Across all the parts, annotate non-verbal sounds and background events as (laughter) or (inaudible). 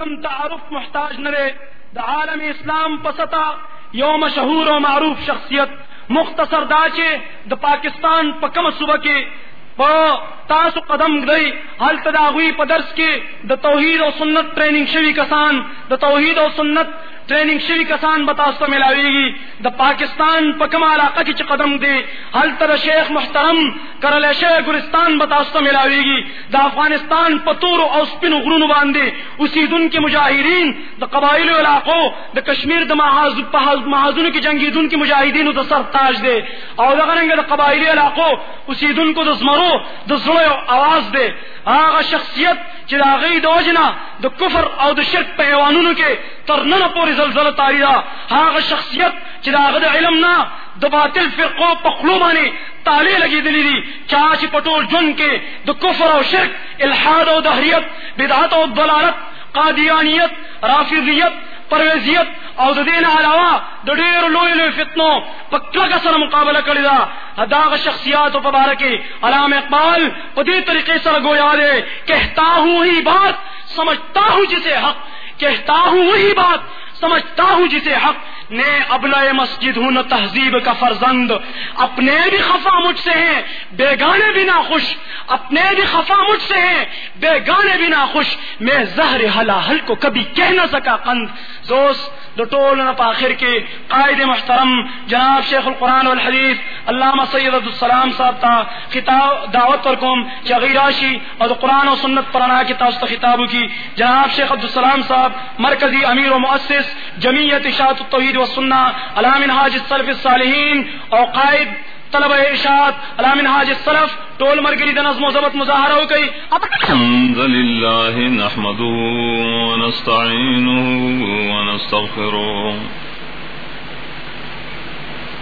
کم تعارف محتاج نرے دا عالم اسلام پستا یو مشہور و معروف شخصیت۔ مختصر داچے دا پاکستان پکم صبح کے۔ تاسو قدم گئی۔ حل تداغی پدرس کے۔ دا توحید و سنت ٹریننگ شوی کسان۔ دا توحید و سنت ٹریننگ شری کسان بتاست ملاوے گی۔ دا پاکستان پکما علاقہ کی قدم دے۔ حل تر شیخ محترم کرل شیخ گلستان بتاست ملاوے گی۔ دا افغانستان پتور اور اسپن غرون باندھے اسی دن کے مجاہرین دا قبائل علاقوں، دا کشمیر دا محاذن کی جنگی دن کی مجاہدین دا سر تاج دے۔ اور دا غرنگ دا قبائلی علاقوں، اسی دن کو دسمرو دسڑو آواز دے۔ آغا شخصیت چدا غی دوجنا دا کفر او دا شرک پیوانونو کے ترنن پوری زلزل تاری دا۔ آغا شخصیت چدا غد علم نا دا باطل فرقو پخلو مانی تالی لگی دلی دی۔ چاچی پٹول جن کے دا کفر او شرک، الحاد او دہریت بدعات او دلالت، قادیانیت، رافضیت، پرویزیت او دین علاوہ دیر لوئی لوئی فتنو پکا کا سر مقابلہ کری دا۔ اداغ شخصیات و پبارکی علام اقبال پدی طریقے سر گویا دے۔ کہتا ہوں وہی بات، سمجھتا ہوں جسے حق۔ کہتا ہوں وہی بات، سمجھتا ہوں جسے حق۔ نے ابلا مسجد ہوں، نہ تہذیب کا فرزند۔ اپنے بھی خفا مجھ سے ہیں، بیگانے بھی نہ خوش اپنے بھی خفا مجھ سے ہیں، بیگانے بھی نہ خوش میں زہر حلا حل کو کبھی کہہ نہ سکا قند۔ دوست دو ٹول نہ پاخر کے قائد محترم جناب شیخ القرآن والحدیث علامہ سید السلام صاحب تا خطاب دعوت پر قوم چغیراشی اور قرآن و سنت پرانا کی تاست خطاب کی، جناب شیخ عبدالسلام صاحب مرکزی امیر و مؤسس، جمعیت اشاعت التوحید و سنہ علام حاج السلف الصالحین، اور قائد طلب ارشاد علام حاج السلف ٹول مرگری دن نظم و ضبط مظاہرہ ہو گئی۔ الحمد لله نحمده ونستعينه ونستغفره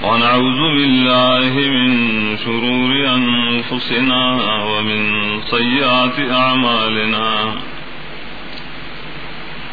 ونعوذ بالله من شرور أنفسنا ومن سيئات أعمالنا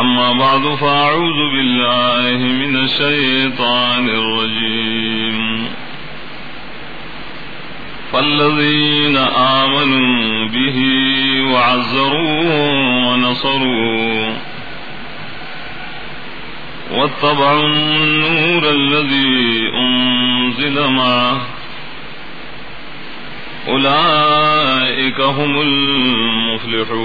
أما بعد فأعوذ بالله من الشيطان الرجيم. فالذين آمنوا به وعزروه ونصروه واتبعوا النور الذي أنزل معه أولئك هم المفلحون.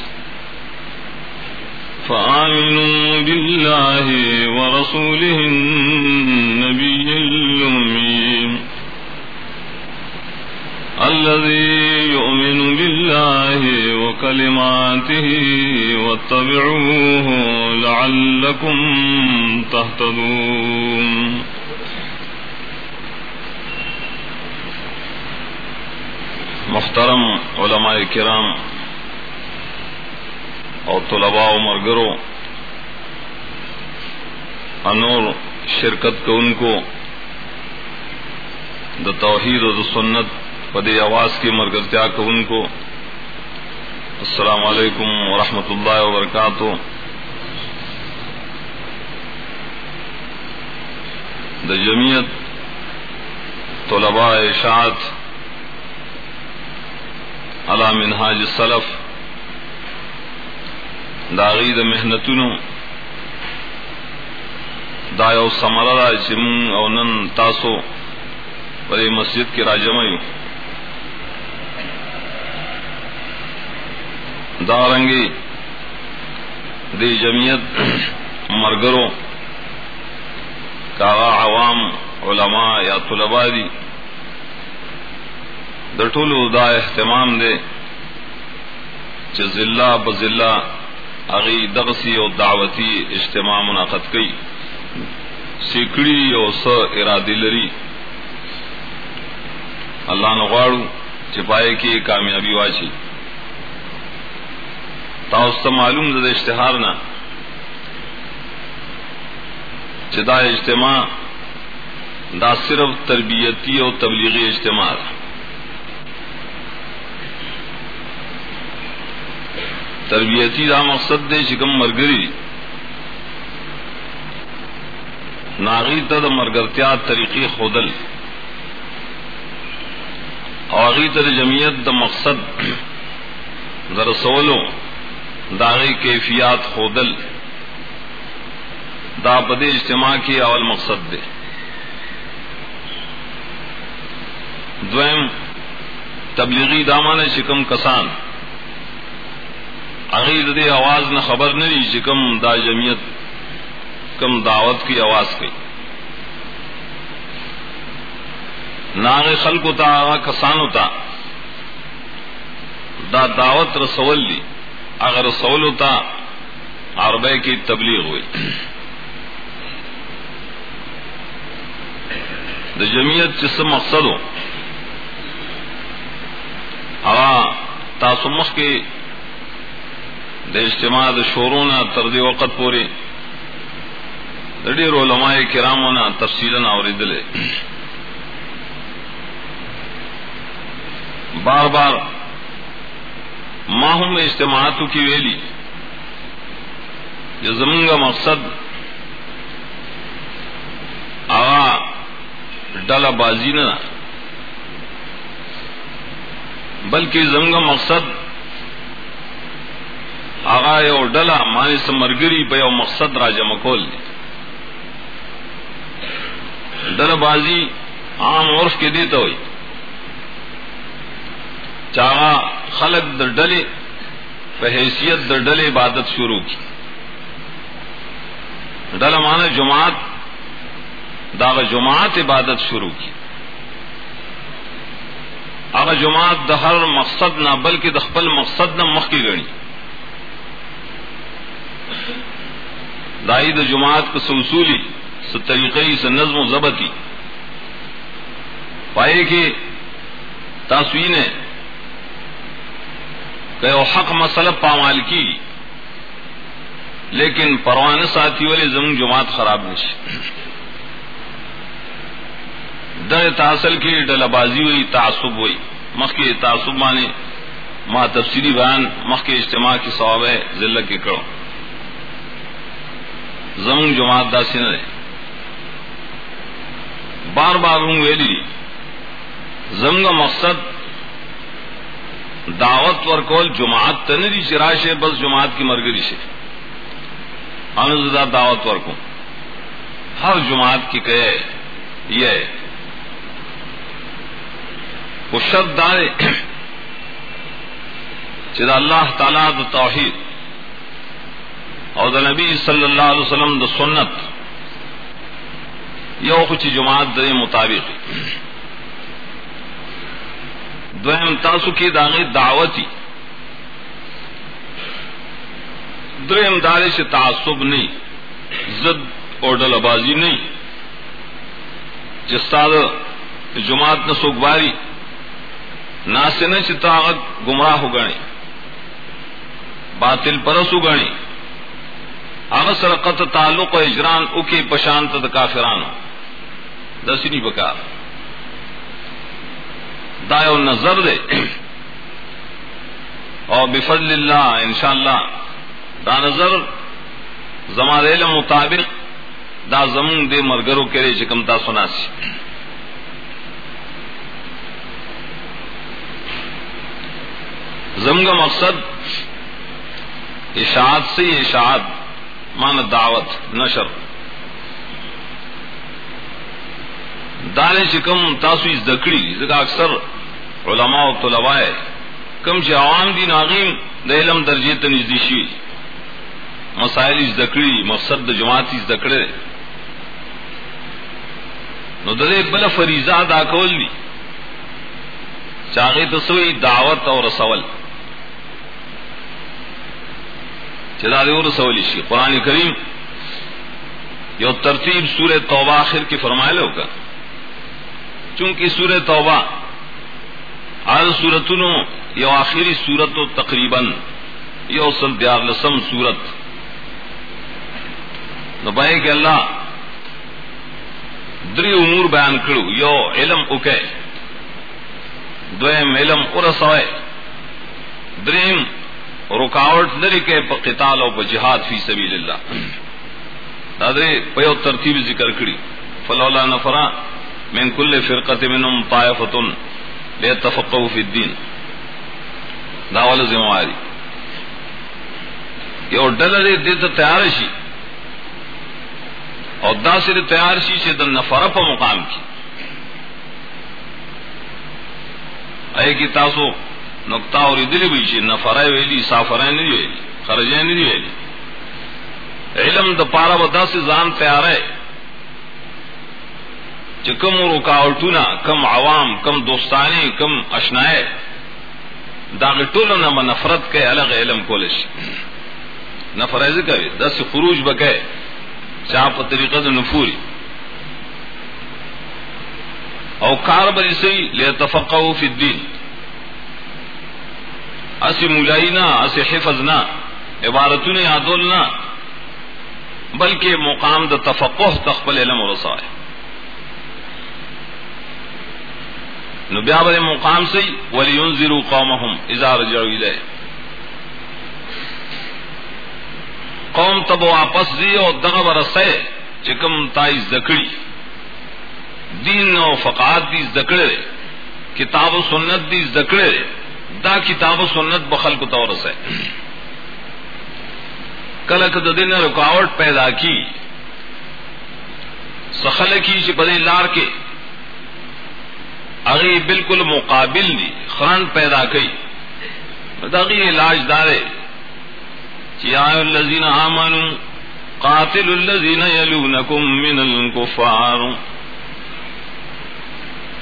فآمنوا بالله ورسوله النبي الأمين الذي يؤمن بالله وكلماته واتبعوه لعلكم تهتدون محترم علماء کرام اور طلباء و مرگرو انور شرکت کو ان کو، دا توحید و دا سنت پدی آواز کی مرگرتیا کو ان کو، السلام علیکم ورحمۃ اللہ وبرکاتہ۔ دا جمعیت طلباء اشاعت علا منہاج السلف داغی دا محنتونو دا یو سمرا را چې او نن تاسو په مسجد کې راجمعي دا رنګي د جمعیت مرګرو کاغا عوام علماء یا طلبا دی در طول دا اہتمام دے ضلع بضلع اغی دغسی اور دعوتی اجتماع منعقد کی سیکڑی اور س ارادی لری اللہ نغاڑو چپائے کی کامیابی واچی تاست معلوم زد اشتہار نہ چدا اجتماع دا صرف تربیتی اور تبلیغی اجتماع تربیتی دا مقصد دے شکم مرگری ناغی تد مرگرتیا طریقی خودل. اوغی تد جمعیت دا مقصد درسولو داغی کیفیات خودل. دا بدے اجتماع کی اول مقصد دے. دویم، تبلیغی دامان شکم کسان. عقید دے آواز نہ خبر نہیں شکم دا جمعیت، کم دعوت کی آواز کی۔ ناغ خلق ہوتا آغا کسان ہوتا دا دعوت رسول لی اگر رسول ہوتا عربے کی تبلیغ ہوئی۔ دا جمعیت جس مقصد ہو آغا تاسمخ کے د اجتماع د شورونه تر دې وخت پورې د ډېر علماء کرامو نه تفصیلا اوریدلې. بار بار ما هم اجتماعاتو کی ویلی جو زمونگا مقصد آغا ڈالا بازی نہ بلکہ زمونگا مقصد آغا یو ڈلا مانی سمرگری پہ یو مقصد را جمع کول ڈل بازی عام عرف کے دیتا ہوئی. چاہا خلق در ڈلے حیثیت در ڈلے عبادت شروع کی. ڈل مانا جماعت داغ جماعت عبادت شروع کی. اگر جماعت دہر مقصد نہ بلکہ دخل مقصد نہ مخ کی گڑی دائی د جماعت کو سوصولی س طریقے سے نظم و ضبطی پائے کہ تاسوین ہے۔ کہ حق مسئلہ پامال کی۔ لیکن پروان ساتھی والے زمین جماعت خراب نشی ڈر تاثل کی ڈل بازی ہوئی، تعصب ہوئی۔ مخ کے تعصب مانے ماں تفصیلی بیان، مخ کے اجتماع کی ثواب ہے ضلع کے کرو زمون جماعت دا سن بار بار ہوں ویلی زمگ مقصد دعوت ور کول جماعت تنری چراش ہے، بس جماعت کی مرگری سے انزدہ دعوت ور کو ہر جماعت کی کہے یہ وہ شب دارے۔ چدا اللہ تعالیٰ توحید۔ اور دا نبی صلی اللہ علیہ وسلم دا سنت یو کچھ جماعت دے مطابق. دویم تاسو کی داغی دعوتی. درم دارے سے تعصب نہیں زد اور ڈل بازی نہیں. جس طرح جماعت نہ سوگواری نہ سے نہ چاغت گمراہ ہو گئے باطل پرس ہو گئے هغه سره قط تعلق او اجران او کې پشانت د کافرانو. دسنی بکار دا نظر دے. (clears throat) او بفضل اللہ، انشاءاللہ. دا نظر زمان علم مطابق دا زمون دے مرگرو کرے چکم تا سنا سی زمگ مقصد اشاعت سے اشاعت. مان دعوت، نشر. دانے چکم تاسو زکڑی زکا اکثر علماء و طلباء کم چ عوام دی ناغیم د علم درجے ته نږدې شي مسائل زکڑی مقصد د جماعت زکڑے نو دے بل فریضہ ادا کول دی چاہے تو سوئی دعوت اور رسول. چدا دے اور شی قرآن کریم یو ترتیب سورہ توبہ آخر کی فرمائے لو کا چونکہ سورہ توبہ آج سورتنو یو آخری سورت و تقریباً یو سل دیار لسم سورت نبائے کہ اللہ دری امور بیان کرو یو علم اکے دویم علم ارسوئے دریم رکاوٹ لری کے قتال و جہاد فی سبیل اللہ۔ دادرے پیو ترتیب ذکر کری۔ فلولا نفرا من کل فرقت منهم طائفتن لیتفقوا فی الدین۔ داول ذمہ یو ڈل دے دے تو تیار شی۔ اور دا سے تیار شی سے دن نفر په مقام کی۔ اے کی تاسو نقطہ اور دلی بھی شی نفر ویلی سافر نہیں ویلی خرجے نہیں ویلی علم د پارا ودا سے ځان تیار ہے۔ چې کم رکاوټونه کم عوام، کم دوستانی، کم اشنائے دا ټولو نه نفرت کې الگ علم کولش۔ نفرت کوي دس خروج بکې چا په طریقه د نفوري او کار بری سی لیتفقهوا فی الدین۔ اسی مولائنا اسی حفظنا عبارتون یادولنا بلکہ مقام د تفقہ تخبل علم و رسائے نو بیا بر مقام سی ولینذروا قومهم اذا رجعوا الیہ قوم تب واپس دی او دغه ورسه چکم تای زکړی دین او فقات دی زکړه کتاب و سنت دی زکړه دا کتاب و سنت بخل کو تور سے۔ کله کده دین رکاوٹ پیدا کی۔ سخل کی چې لار کې اغي بالکل مقابل دی خران پیدا کړي دغه علاج دارے یا الذین آمنوا قاتل الذین یلونکم من الکفار۔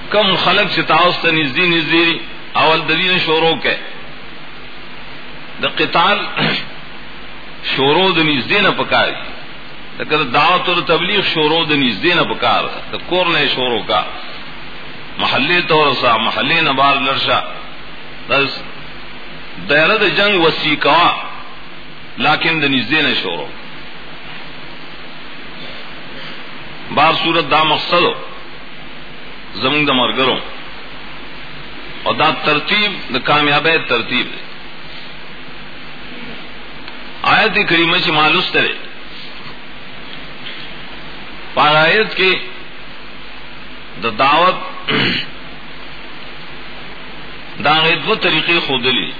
کم خلق چتاوست نزدی نزدی۔ اول دین شورو کے۔ د قتال شورو د نزدې نه پکاري دعوت او تبلیغ شورو د نزدې نه پکار۔ د کور نه شورو کا۔ محلي طور سا محلي نه بار لرشا بس دایره جنگ وسیقا لیکن د نزدې نه شورو بار صورت دا مقصد زمون د مرګرو اور دا ترتیب د کامیابی ترتیب دی۔ آیت کریمہ سے مالوس کرے پارایت کے دا دعوت داغت و طریقے خود لی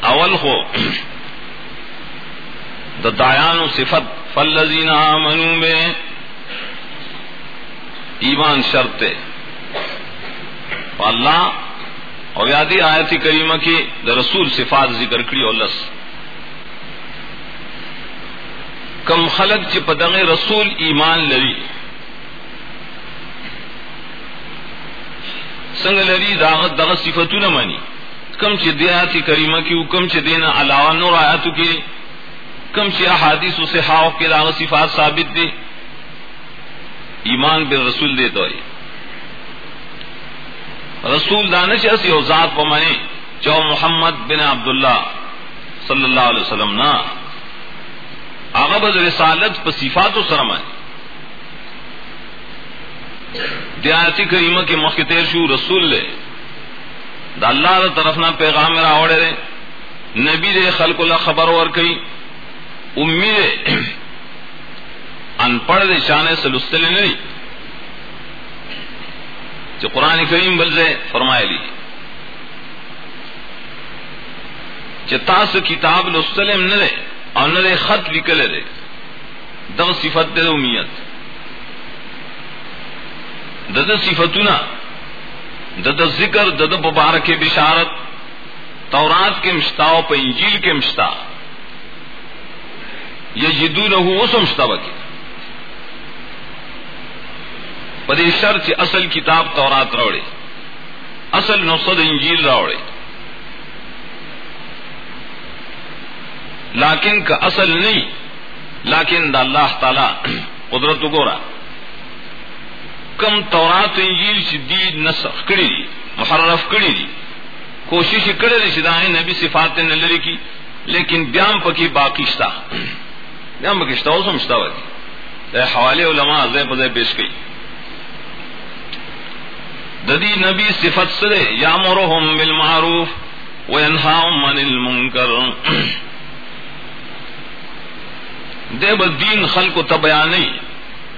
اول خو، دا دایان و صفت فلزین آمنو میں ایمان شرط اللہ اور یادی آیتی کریمہ کی دا رسول صفات ذکر کری اور لس۔ کم خلق چی پدغ رسول ایمان لری۔ سنگ لری داغت دغ صفتو نمانی۔ کم چی دی آیتی کریمہ کی کم چی دینا علاوہ نور آیاتو کی، کم چی احادیث و صحاو کے داغ صفات ثابت دی۔ ایمان بالرسول دے تو رسول دانش اسی او ذات کو منی چو محمد بن عبداللہ صلی اللہ علیہ وسلم نا آغا بد رسالت پا صفات و سرمانی دیانتی کریمہ کے مخیر شو رسول لے۔ دا اللہ دا طرفنا پیغام میرا آوڑے دے۔ نبی دے خلق اللہ خبر ور کئی۔ امی دے۔ (clears throat) ان پڑھ دے شانے سلستلے نہیں جو قرآن کریم بل سے فرمائے لی چتاس کتاب لسلم نہ اور نہ خط لکلے دے دغ صفت دے امیت دد صفتنا دد ذکر دد مبارک بشارت۔ تورات کے مشتا پہ انجیل کے مشتا۔ یہ جدو نہ ہو سمجھتا وکی پدی شر چی اصل کتاب تورات روڑے اصل نصد انجیل روڑے لیکن کا اصل نہیں لیکن دا اللہ تعالی قدرت گورا کم تورات انجیل چی دی نسخ کری دی محرف کری دی کوشش کرے دی چی نبی صفات نلری کی لیکن بیام پکی باقی شتا بیام پکی شتا ہو سمجھتا ہوا حوالے علماء زی پزے پیش گئی ددی نبی صفت سرے یا مرحم بالمعروف وینہاهم من المنکر۔ دے بدین خلق و تبیا نہیں۔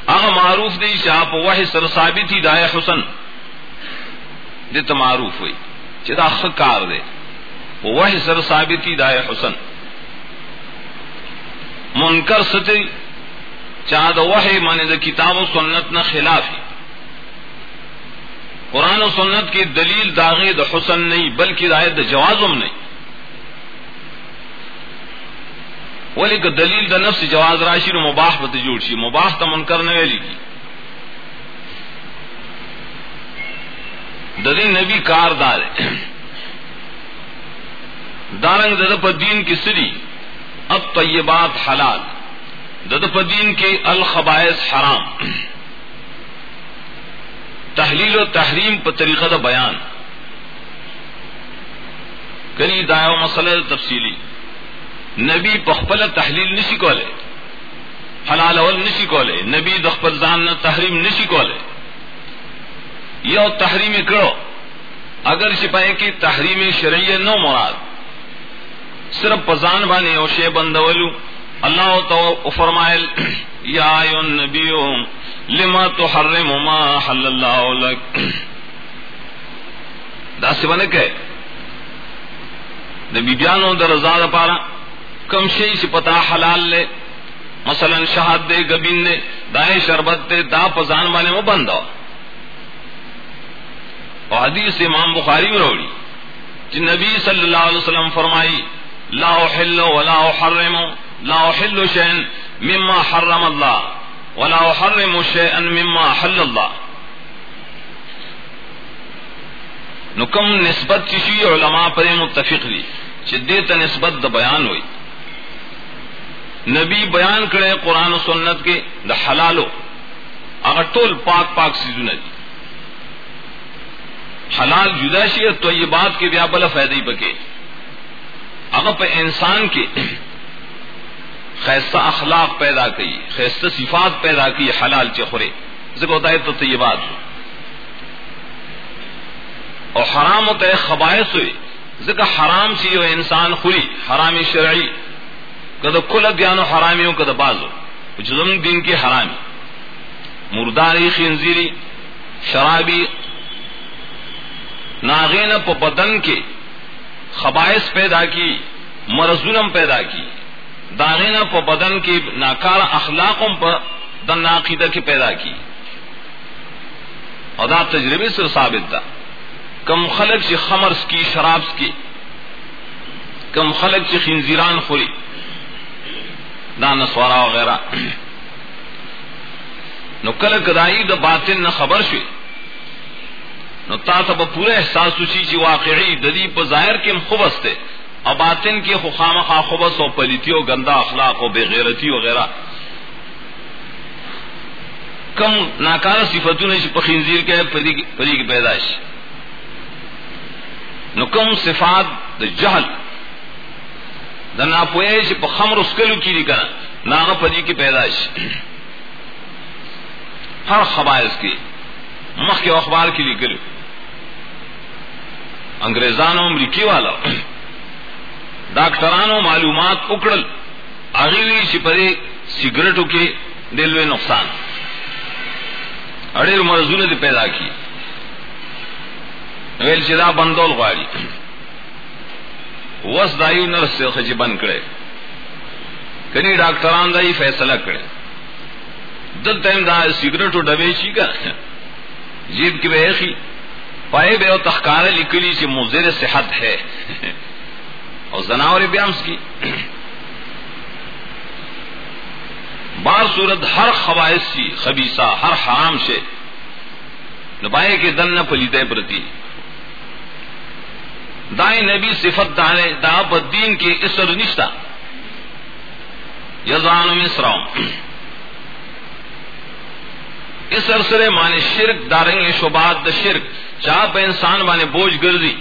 آغا معروف دی شاپ وحی سر ثابتی دائے حسن۔ دے تو معروف ہوئی۔ چدا خکار دے۔ وحی سر ثابتی دائے حسن۔ منکر ستی چاہ دا وحی مانے دا کتاب و سنت نہ خلافی قرآن و سنت کی دلیل داغے دا حسن نہیں، بلکہ دائے دا جوازم نہیں۔ ولی کہ دلیل دا نفس جواز راشی نو مباح بت جوڑ شی، مباح تا منکر نہ ویلی کی ددی نبی کار دار دارنگ دد پر دین کی سری، اب طیبات حلال۔ دد پر دین کے الخبائز حرام۔ تحلیل و تحریم پر طریقہ دا بیان۔ کری دایو مسئلہ تفصیلی۔ نبی پخپل تحلیل نشی کولے۔ حلال اول نشی کولے۔ نبی دخپل زان تحریم نشی کولے۔ یو تحریم کرو۔ اگر سپاہی کی تحریم شرعی نو مراد۔ صرف پزان بانے او شے بندولو۔ اللہ تو فرمائل یا ایو نبیو لما تحرم ما حل اللہ لک؟ دا سبنے کہ نبی بیانو در رضا پارا، کم شی سے پتا حلال لے، مثلا شہاد دے، گبین دے دائیں شربت دے، دا پزان بانے وہ بند اور حدیث امام بخاری میں روڑی کہ نبی صلی اللہ علیہ وسلم فرمائی، لا احل ولا احرم لا احل شيئا مما حرم الله ولا احرم شيئا مما حل الله. نو کم نسبت چشی علماء پر متفق لی چدیت نسبت دا بیان ہوئی. نبی بیان کرے قرآن و سنت کے دا حلالو، اگر ٹول پاک پاک سیزو ندی. حلال جدا شی تو یہ بات کے بیا بلا فائدہ ہی بکے. اگر پہ انسان کے خیستہ اخلاق پیدا کی خیستہ صفات پیدا کی حلال چخرے ذکر ہوتا ہے تو یہ اور حرام ہوتا ہے خباعث ہوئی ذکر حرام سی ہو انسان خوری، حرامی شرعی۔ کد کل دیانو حرامی ہو کد بازو۔ جزم دین کے حرامی۔ مرداری، خنزیری، شرابی۔ ناغین پا بدن کے خبائص پیدا کی مرزونم پیدا کی۔ داغین پا بدن کی ناکار اخلاقم پا دن عقیدہ کی پیدا کی۔ اور دا تجربے سے ثابت دا۔ کم خلق سے خمرس کی شرابس کی کم خلق سے خنزیران خوری۔ دا نسوارا وغیرہ نو کل کدائی دا باطن نہ خبر شوی۔ نو تا تا با پورا احساس اسی چی واقعی، ددی پا ظاہر کے خوبس تے اور باطن کے خام خواہ و پلیتی و گندا اخلاق و بے غیرتی وغیرہ کم ناکار صفتوں نے پخنزیر کے پری کی پیدائش۔ نو کم صفات دا جہل۔ دا ناپوئے چی پا خمر اسکلو کی دی کنا۔ ناغا پدی کی پیدائش۔ ہر خبائز کی۔ مخ کے اخبار کی لکلو انگریزانو امریکی والا۔ ڈاکٹرانو معلومات اکڑل اغیوی چی پدی سگریٹو کے دلوے نقصان۔ اڑیر مرزون دی پیدا کی۔ ویل چې دا بندول غواړي وس دایو نرس سے بند کړي کني ډاکټران دای فیصله کړي دل ټیم دا سیګریټو ډبې شي کا جیب کې به اخی پائے به او تخکار لیکلی چې مضر صحت ہے۔ اور زناور بیامس کی۔ بار صورت ہر خواہش سی، خبیصہ، ہر حرام سے۔ نبائے کے دن نہ پلیتے پرتی۔ دائیں نبی صفت دانے دا بدین کے اسر نشتا یزان مصراؤں اس ارسرے مانے شرک دارنگ شبات دا شرک۔ چاہ پہ انسان بانے بوجھ گردی۔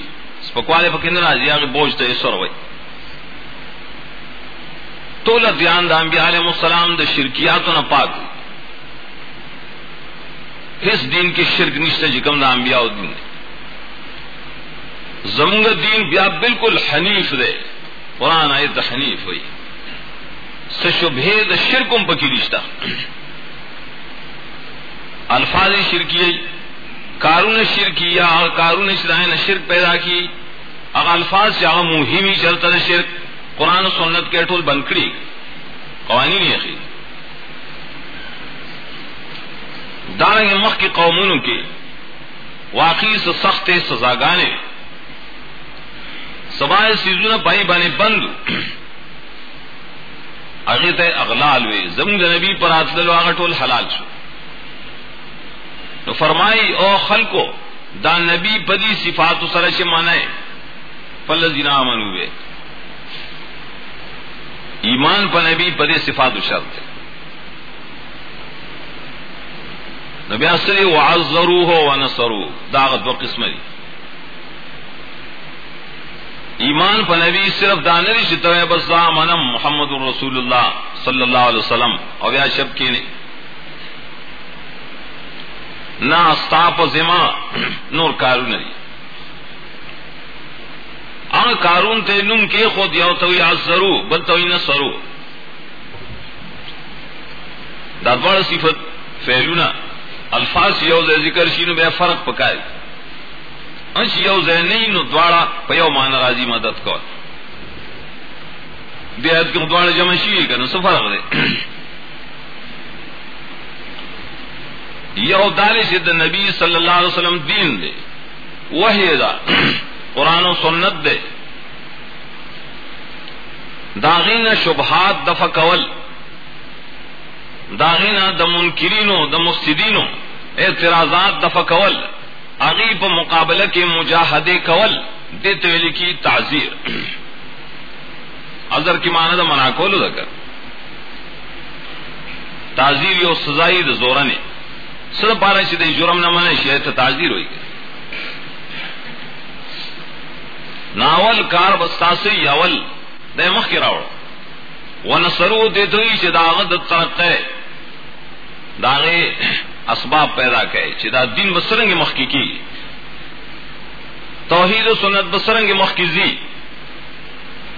پکوالے پکند راضی آگے بوجھ تو اسر ہوئی تو دیان دا انبیاء علیہ السلام دا شرکیاتو نہ پاک اس دین کی شرک نشتے جکم جی دا انبیاء دین زمگ دین بیا بالکل حنیف دے۔ قرآن آیت حنیف ہوئی۔ سشبھے دا شرکم پکی رشتہ الفاظ شرکی کارون شرکی یا کارون شرائے نے شرک پیدا کی اگر الفاظ سے اگر مہمی چلتا ہے شرک قرآن و سنت کے ٹول بنکڑی قوانین یقین دارنگ مخ کی قوموں کے واقعی سے سخت سزا گانے سبائے سیزون پائی بانے بند۔ اگیت اغلال وے۔ زمگ نبی پر آتدل واغ حلال شو۔ تو فرمائی، او خلقو، دا نبی پدی صفات سرش منائے فلزینا امن ہوئے ایمان پر نبی پدی صفات شرط نبی اصلی وعذرو ہو ونصرو داغت و قسم دی۔ ایمان پر نبی صرف دانری شتوے بس منم محمد رسول اللہ صلی اللہ علیہ وسلم اور یا شب کی نہیں نہ استاپ زما نور کارون دی۔ ان کارون تے نم کے خود یو تو یا ضرو بل تو نہ سرو۔ دادوڑ صفت فعلونا۔ الفاظ یو دے ذکر شینو بے فرق پکائے۔ انش یو زے نہیں نو دوڑا پیو مان راضی مدد کو دیت کو دوڑا جمع شی کنو سفر دے۔ یو دال سے دا نبی صلی اللہ علیہ وسلم دین دے۔ وہی دا۔ قرآن و سنت دے۔ داغین شبہات دفع کول۔ داغین د منکرینو، د مفسدینو اعتراضات دفع کول۔ اغیب مقابلہ کے مجاہدے کول۔ دے تولی کی تعزیر ازر کی معنی دا منع دا کر۔ تعزیر یو سزائی دا زورنے۔ سر پارا چی دے جرم نہ منے شیعت تعزیر ہوئی۔ گئی ناول کار بستاسی یاول دے مخ کی راوڑ۔ ونصرو دے دوئی چی داغت ترقے داغے اسباب پیدا کئے چی دا دین بسرنگ مخ کی کی۔ توحید و سنت بسرنگ مخ کی زی۔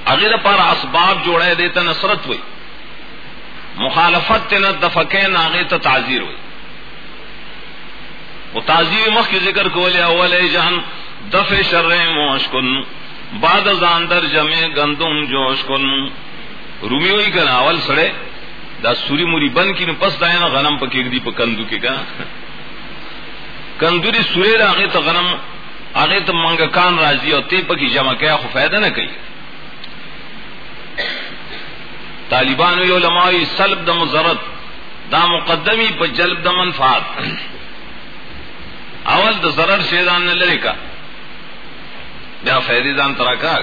اگر پارا اسباب جوڑے دیتا نصرت ہوئی۔ مخالفت تینا دفقین آگے تا تعزیر ہوئی۔ وہ مخ کی ذکر کو لیا اول جہن دف شر موش کن، بعد زاندر جمع گندم جوش کن۔ رومی ہوئی کنا اول سڑے، دا سوری موری بن کی نو پس دائیں غنم پکی دی پا کندو کی کنا کندوری سورے دا آگے تا غنم، آگے تا منگکان راضی اور تے پکی جمع کیا، خو فائدہ نہ کئی۔ طالبان و علماء سلب دا مزرد دا مقدمی پا جلب دا منفعات اول دا ضرر شیدان نہ لرے کا بیا فیدی دان ترا کا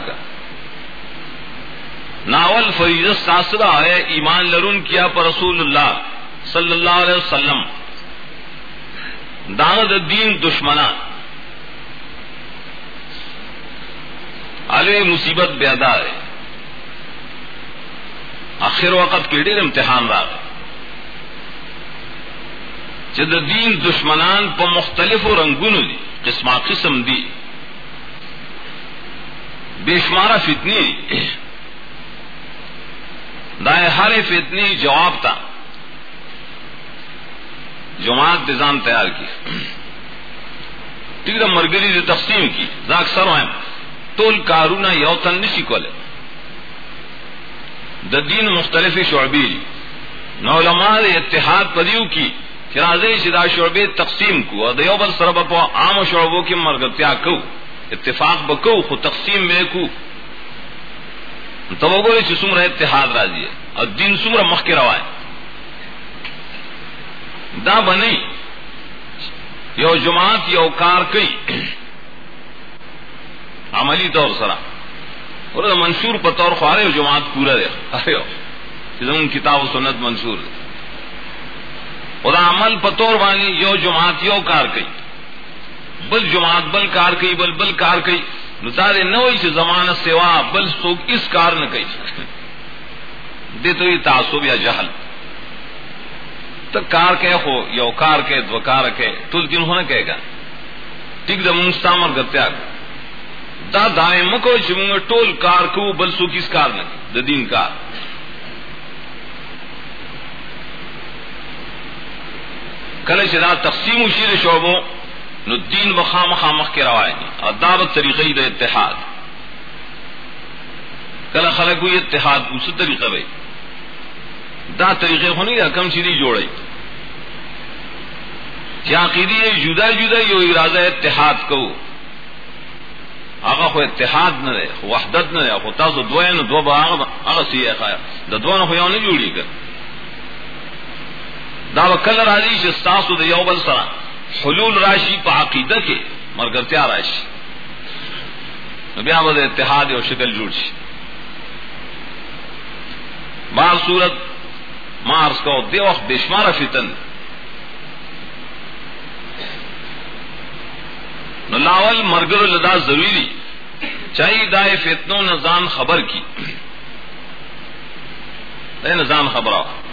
ناول فریض ساسرا ہے ایمان لرون کیا پر رسول اللہ صلی اللہ علیہ وسلم داغد دین دشمنا علی مصیبت بیادا ہے آخر وقت کے ڈیر امتحان رہا جد دین دشمنان پا مختلف و رنگون دی قسم قسم دی بے شمارا فتنی دائیں ہر فتنی جواب تھا جماعت نظام تیار کی. ٹھیک مرگری نے تقسیم کی. راک سر تول کارونا یوتن نشی کولے. د دین مختلف شعبی نولماء اتحاد پدیو کی. چرازے شدا شعبے تقسیم کو اور دیوبل سرب عام شعبوں کی مرگتیا کو، اتفاق بکو خو تقسیم میں کو. تو وہ چ سمر اتحاد راضی ہے اور دین سمر مخ کے روائے دا بنی یو جماعت یو کار کئی عملی طور سرا اور منشور پتور خوارے جماعت پورا دے ارے کتاب و سنت منشور دے اور عمل پتور بانی یو جماعت یو کار کئی۔ بل جماعت بل کار کئی، بل بل کار کئی۔ نتارے نہ ہوئی سے زمانہ سوا بل سوک اس کار نہ کئی۔ دے تو یہ تعصب یا جہل۔ تو کار کہ ہو یو کار کے دو کار کے تل دن ہونا کہے گا۔ ٹک دا منستامر گتیا۔ دا دائیں مکو چمگا ٹول کار کو بل سو کس کار نہ دین کار۔ کل چدا تقسیم شیر شعبوں نو دین بخام خامخ کے روایت اور دعوت طریقے دا اتحاد. کل خلق ہوئی اتحاد اسی طریقہ بھائی دا طریقے ہونی یا کم چیزی جوڑے کیا عقیدی ہے جدا جدا یو ارادہ اتحاد کو آگا خو اتحاد نہ رہے وحدت نہ رہے خو تاسو دو نو دو با آگا سی ہے خایا دا دو خو نہیں جوڑی کر دا کل راضی چې تاسو د یو بل سره حلول راشي په عقیده کې مرګرتیا راشي. نو بیا به اتحاد او شکل جوړ شي. بار صورت مارس کو دی وقت بشمار فتن. نو لاول مرگر لدا ضروری چاہیے دائے فتنوں نظام خبر کی. نظام خبر آؤ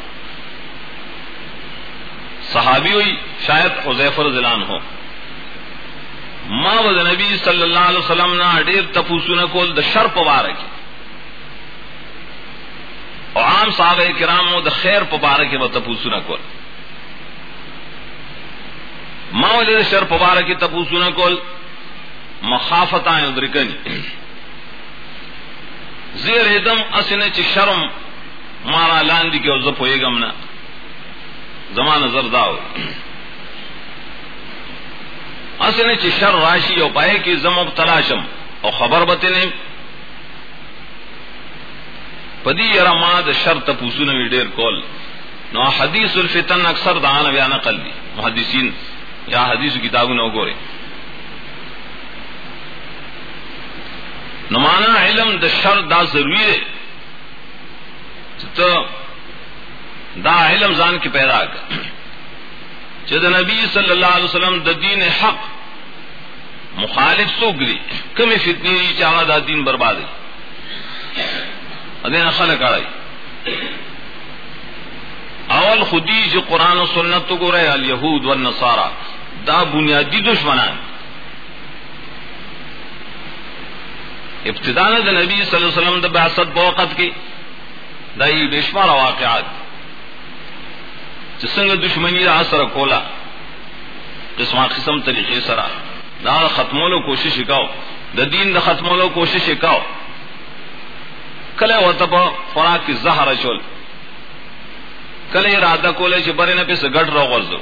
صحابی ہوئی، شاید حذیفر ضلان ہو۔ ماں و نبی صلی اللہ علیہ وسلم نا ڈیر تپوسو کول دا شرپ وار کی اور عام صاحب کرام ہو دا خیر پبار کے وہ تپوسو کول۔ ماں و شر پبار کی تپوسو کول مخافت آئے ادرکنی زیر ادم اسن چ شرم مارا لاندی کے زپ ہوئے گمنا زمان زرداؤ اسن چ شر راشی او پائے کی زم تلاشم. او خبر بتنے پدی یرا ما د شرط پوسونه وی ډیر کول. نو حدیث الفتن اکثر دان بیا نقل دي محدثین یا حدیث کتابونه وګوري نو معنا علم د شر دا ضروری دی ته دا علم ځان کې پیدا کړ. چې د نبی صلی الله علیه وسلم د دین حق مخالف سوګري کومې فتنې چې هغه د دین بربادي ادین خلق اړای اول خودی جو قرآن و سنت تو گرے الیہود والنصارى دا بنیادی دشمنان ابتداء دا نبی صلی اللہ علیہ وسلم دا بعثت بوقت کی دا یہ بشمار واقعات جسنگ دشمنی دا اثر کولا. قسم قسم طریقے سرا دا ختمولو کوشش کاو دا دین دا ختمولو کوشش کاو کله ورته په خوراک کې زهر شول کله اراده کوله چې بره نه په سګړ را غورځو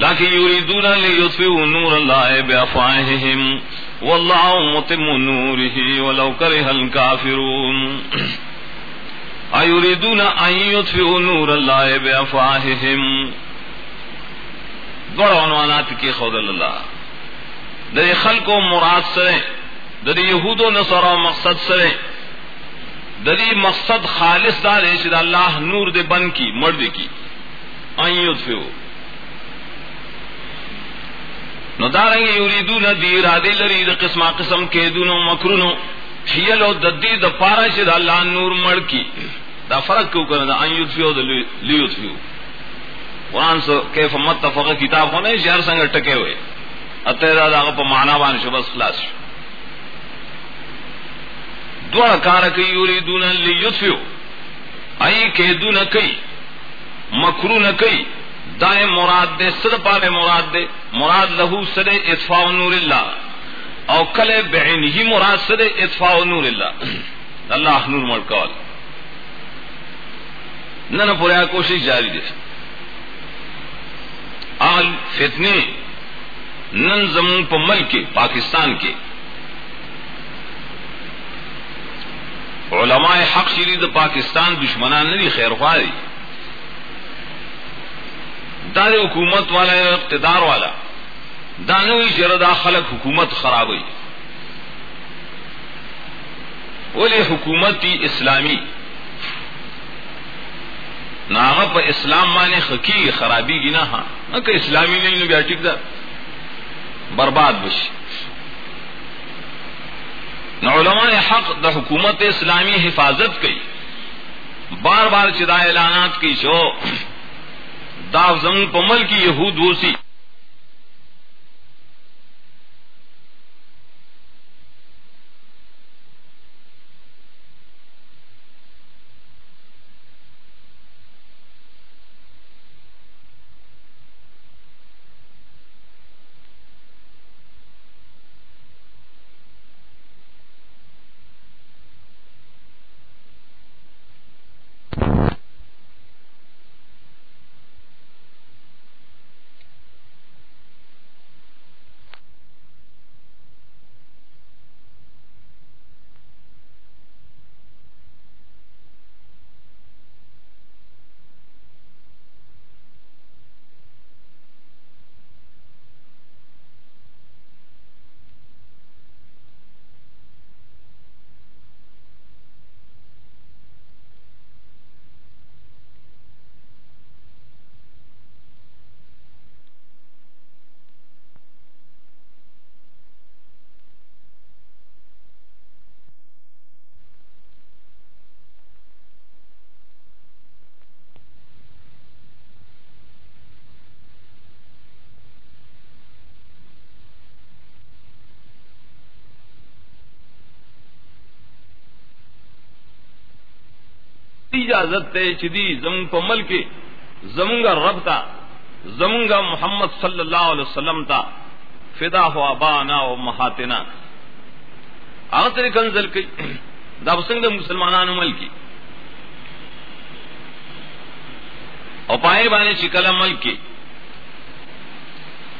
لكن يريدون ليطفئوا نور الله بأفواههم والله متم نوره ولو كره الكافرون. أيريدون أن يطفئوا نور الله بأفواههم؟ دوڑ عنوانات کی خود اللہ۔ در خلق و مراد سے ددی یہود و نصارا مقصد سرے۔ ددی مقصد خالص دار ہے اللہ نور دے بن کی، مرد کی۔ آئیں نو دارنگی یریدون دی ارادی لری دا قسم قسم کے دونو مکرونو حیلو ددی دا پارا چی دا اللہ نور مڑ کی. دا فرق کیوں کرنا دا ان یدفیو دا لیدفیو قرآن سو کیف متفق کتاب ہونے شہر سنگ ٹکے ہوئے. اتیدا دا پا معنی بان شو، بس خلاص شو. دوڑ کار کئی یریدون لیدفیو ای کہ دون کئی، مکرو نہ کئی. دائیں مراد دے سر پارے مراد دے. مراد لہو سر اطفاء نور اللہ. او کل بعین ہی مراد سر اطفاء نور اللہ (clears throat) اللہ نور ملکال نہ پورا کوشش جاری دے آل فتنے نن زمون پا ملک پاکستان کے علماء حق شری د پاکستان دشمنان ندی خیر خواهی دار حکومت والا اقتدار والا؟ دانوی شردا خلق حکومت خراب ہوئی بولے حکومت اسلامی. ناغ اسلام مانے خکی خرابی گی نہ ہاں کہ اسلامی نہیں بیا ٹھیک دا برباد بش نہ علماء حق دا حکومت اسلامی حفاظت کی بار بار چدا اعلانات کی شو داو زمین پمل کی یہود وسی اجازت تے چدی زمن کو مل کے زمنگا رب تا زمنگا محمد صلی اللہ علیہ وسلم تا، فدا ہوا بانا و مہاتنا آخر کنزل کی دب سنگ مسلمان مل کی۔ اور پائے بانے چکل مل کی۔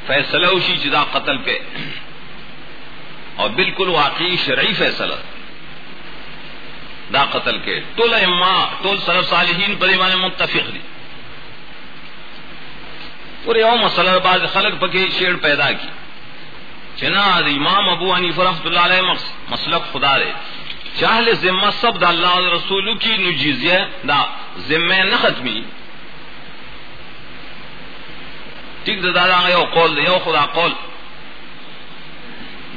فیصلہ اسی جدا قتل کے۔ اور بالکل واقعی شرعی فیصلہ۔ دا قتل کے۔ ٹول اما ٹول سرف صالحین پر ایمان متفق دی۔ پورے او مسئلہ بعض خلق پکے شیڑ پیدا کی۔ چنا امام ابو حنیف رحمۃ اللہ علیہ مسلک خدا دے۔ چاہل ذمہ سب دا اللہ رسول کی نجیزیہ دا ذمہ نہ ختمی۔ ٹھیک دا دادا، یو قول دے، یو خدا قول۔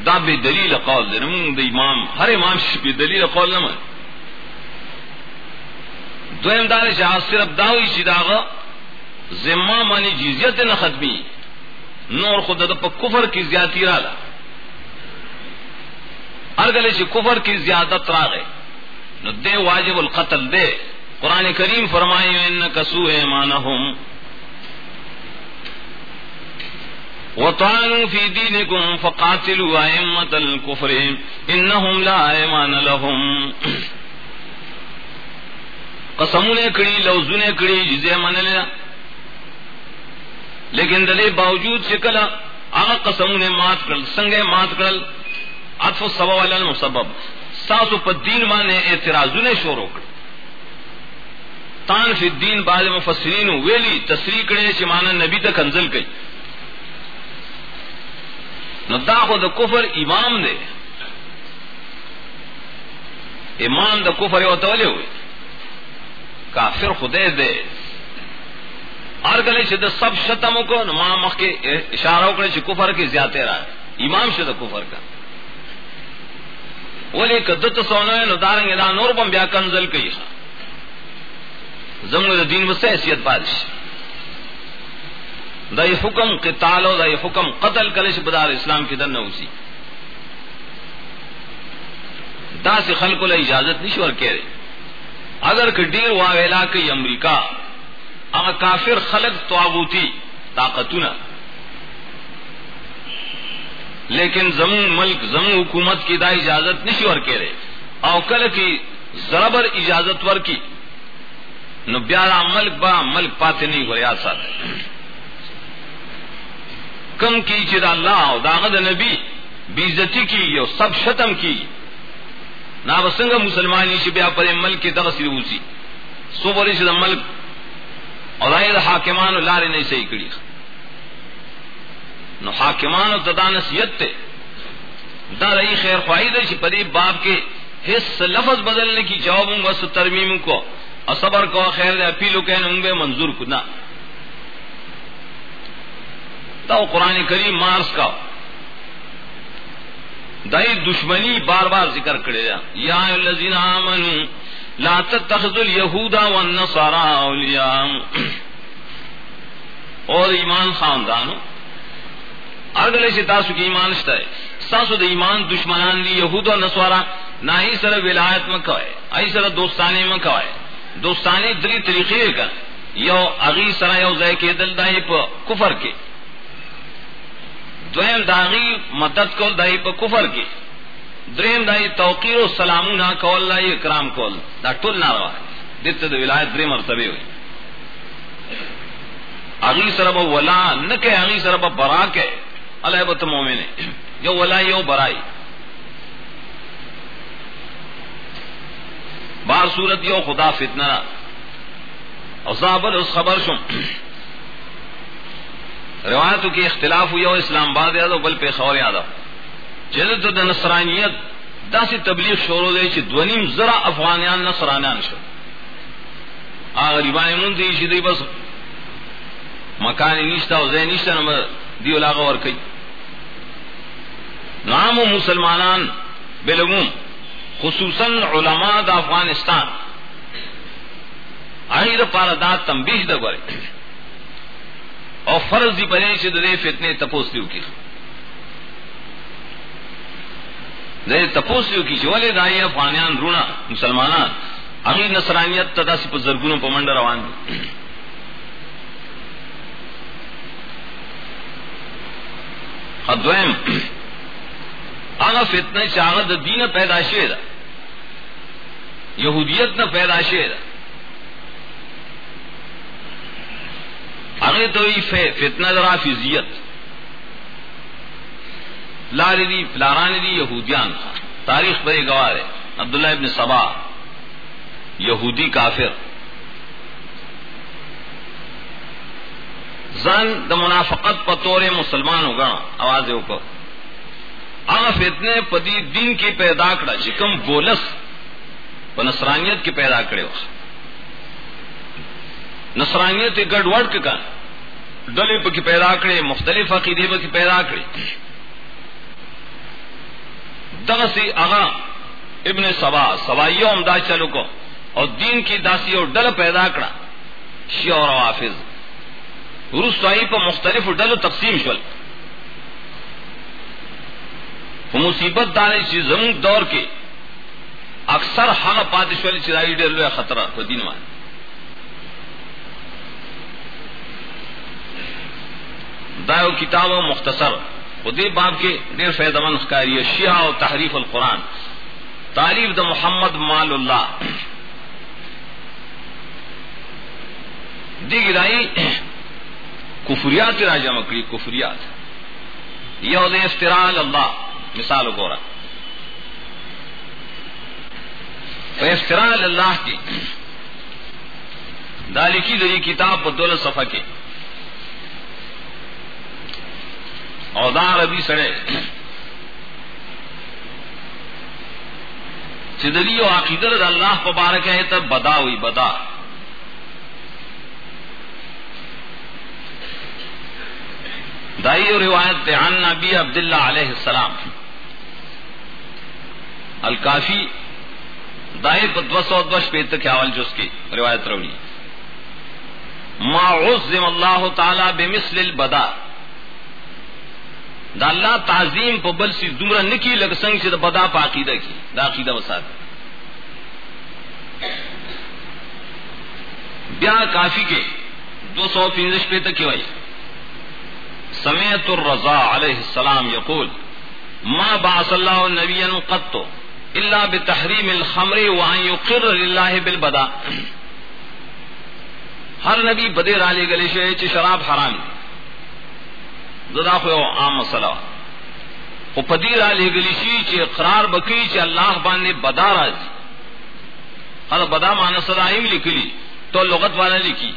دا بے دلیل قول دے نمون دا امام، ہر امام بے دلیل قول نہ دویم دار شاہ صرف داوی شداغ ذمہ مانی جیزیت نہ ختمی نور خود پا کفر کی زیادتی را لا ارگلے سے کفر کی زیادت را نو دے واجب القتل دے قرآن کریم فرمائی ان کسو ایمانہم وطعنوا في دينكم فقاتلوا أئمة الكفر إنهم لا أيمان لهم. قسموں کڑی لوزوں کڑی جزے من لینا لیکن دلے باوجود شکل آغا قسموں مات کرل، سنگے مات کرل۔ عطف سبب والا مسبب ساسو پا دین مانے اعتراضوں نے شورو کر تان فی الدین بعد مفسرین ویلی تصریح کرے چی مانا نبی تک انزل کئی نو دا خود کفر امام دے۔ امام دا کفر یو تولے ہوئے۔ کافر خدے دے۔ اور گلے شد سب شتم کو نما مخ کے اشارہ کرے چھ کفر کی زیادہ رہا امام شد کفر کا۔ ولی کدت سونا ہے ندارنگ نور بم بیا کنزل کئی زمن دین وسے حیثیت بادش دای حکم قتال و دای حکم قتل کلش بدار اسلام کی دن اسی دا سے خلق لا اجازت نہیں شور کہہ رہے اگر ڈیر واویلا کی امریکہ، اگر کافر خلق تو طاقت لیکن زمون ملک زمون حکومت کی دا اجازت نہیں ور کے رہے اوکل کی زربر اجازت ور کی۔ نو بیارا ملک با ملک پاتے نہیں ہو ریاست کم کی چدا اللہ داغد نبی، بیزتی کی، یو سب شتم کی۔ نا بسنگ مسلمانی شی بیا پر ملک دغ سی روسی سو بری شد ملک. اور آئے حاکمان لارے نہیں صحیح کری. نو حاکمان تدا نصیحت تے. دا رہی خیر خواہی دے چی باپ کے حص لفظ بدلنے کی جواب بس ترمیم کو. اور صبر کو خیر دے، اپیلو کہنے ہوں گے، منظور کنا دا قرآن کریم مارس کا. دائی دشمنی بار بار ذکر کرے جا یا الذین آمنوا لا تتخذوا اليهود والنصارى اولیاء۔ اور ایمان خاندانو، اگلے سے تاسو کی ایمان شتا ہے۔ ساسو د ایمان دشمنان دی یہود و نصارا، نہ ہی سر ولایت میں کوئے ای سر دوستانی میں کوئے دوستانی دری طریقے کا یو اغی سر یو زے کے دل دای په کفر کې دویم داغی مدد کول دای په کفر کې. دریم دای توقیر و سلامونه کول، دای اکرام کول. دا ٹول ټول ناروا دته د ولایت درې مرتبه وي اغی سر به ولا نه کې اغی سر برا کې اللہ بت مومن یو ولا، یو برائی بار صورت یو خدا فتنہ اور اس خبر شم روایتوں کے اختلاف ہوئی اسلام آباد یاد بل پہ خور یاد جلد تو نسرانیت دا سی تبلیغ شورو دے چی دونیم ذرا افغانیان نصرانیان شو۔ آغا ریبانی من دی چی دی بس مکانی نیشتا و زی نیشتا نمبر دیو لاغا ورکی نام و مسلمانان بلغوم خصوصاً علماء دا افغانستان۔ آئی دا پارا دا تنبیش دا گوارے اور فرض دی پڑے سے دے فتنے تپوس دیو کی دے تپوس دیو کی چولے دائی افغانیان رونا، مسلمانان. اگی نصرانیت تدا سی پزرگونوں پا منڈ روان دی خدویم آغا فتنہ چاغ دا دین پیداشی دا. یہودیت نہ پیداشی دا. اگے تو فتنہ درا فیزیت لاری دی لارانی دی یہودیان۔ تاریخ بڑے گوار ہے۔ عبداللہ ابن سبا۔ یہودی کافر۔ زن د منافقت پتورے مسلمان ہو گا آواز کو فتنے پدی دین کی پیدا کرا چکم بولس۔ و نصرانیت کی پیدا کرے ہو۔ نصرانیت گڑ وڑ کا ڈلے کی پیدا کرے، مختلف عقیدے کی پیدا کرے۔ دغسی اغا ابن سبا سوائیو امداد چلو کو۔ اور دین کی داسی اور ڈل پیدا کرا۔ شیع اور حافظ۔ رسوائی پر مختلف ڈل تقسیم شل مصیبت دانے چیز زمون دور کے۔ اکثر ہاں پادشولی چرائی ڈر لوے خطرہ تو دین مان دایو کتاب و مختصر خدی باب کے دیر فید امن خکاری شیعہ و تحریف القرآن. تعریف دا محمد مال اللہ دی گرائی کفریات راجہ مکڑی کفریات. یہ دے افتراء اللہ مثال گورا افتراء اللہ کی دالی کی دری کتاب بدول صفحہ کے اودار ابھی سڑے۔ چدری و عقیدر اللہ پبارک ہے تب بدا ہوئی بدا۔ دائی و روایت عن نبی عبداللہ علیہ السلام۔ الکافی دائے دو سو دش پیت کے اول جس کی روایت روڑی ما عزم اللہ تعالی بمثل البدا۔ دا اللہ تعظیم پا بل سی دمرا نکی لگ سنگ سے دا بدا پا عقیدہ کی، دا عقیدہ وساد۔ بیا کافی کے، دو سو پینزش پہ تک کی وائی سمیت الرضا علیہ السلام یقول، ما بعث اللہ نبیا قط الا بتحریم الخمر وان يقر لله بالبدا۔ ہر نبی بدے رالی گلے شے چ شراب حرام۔ دی زدا خو عام مسئلہ او پدی رالی گلی شی چ اقرار بکی چ اللہ باندې بدا راځي. ہر بدا معنی صدا ایم لکلی تو لغت والا لکھی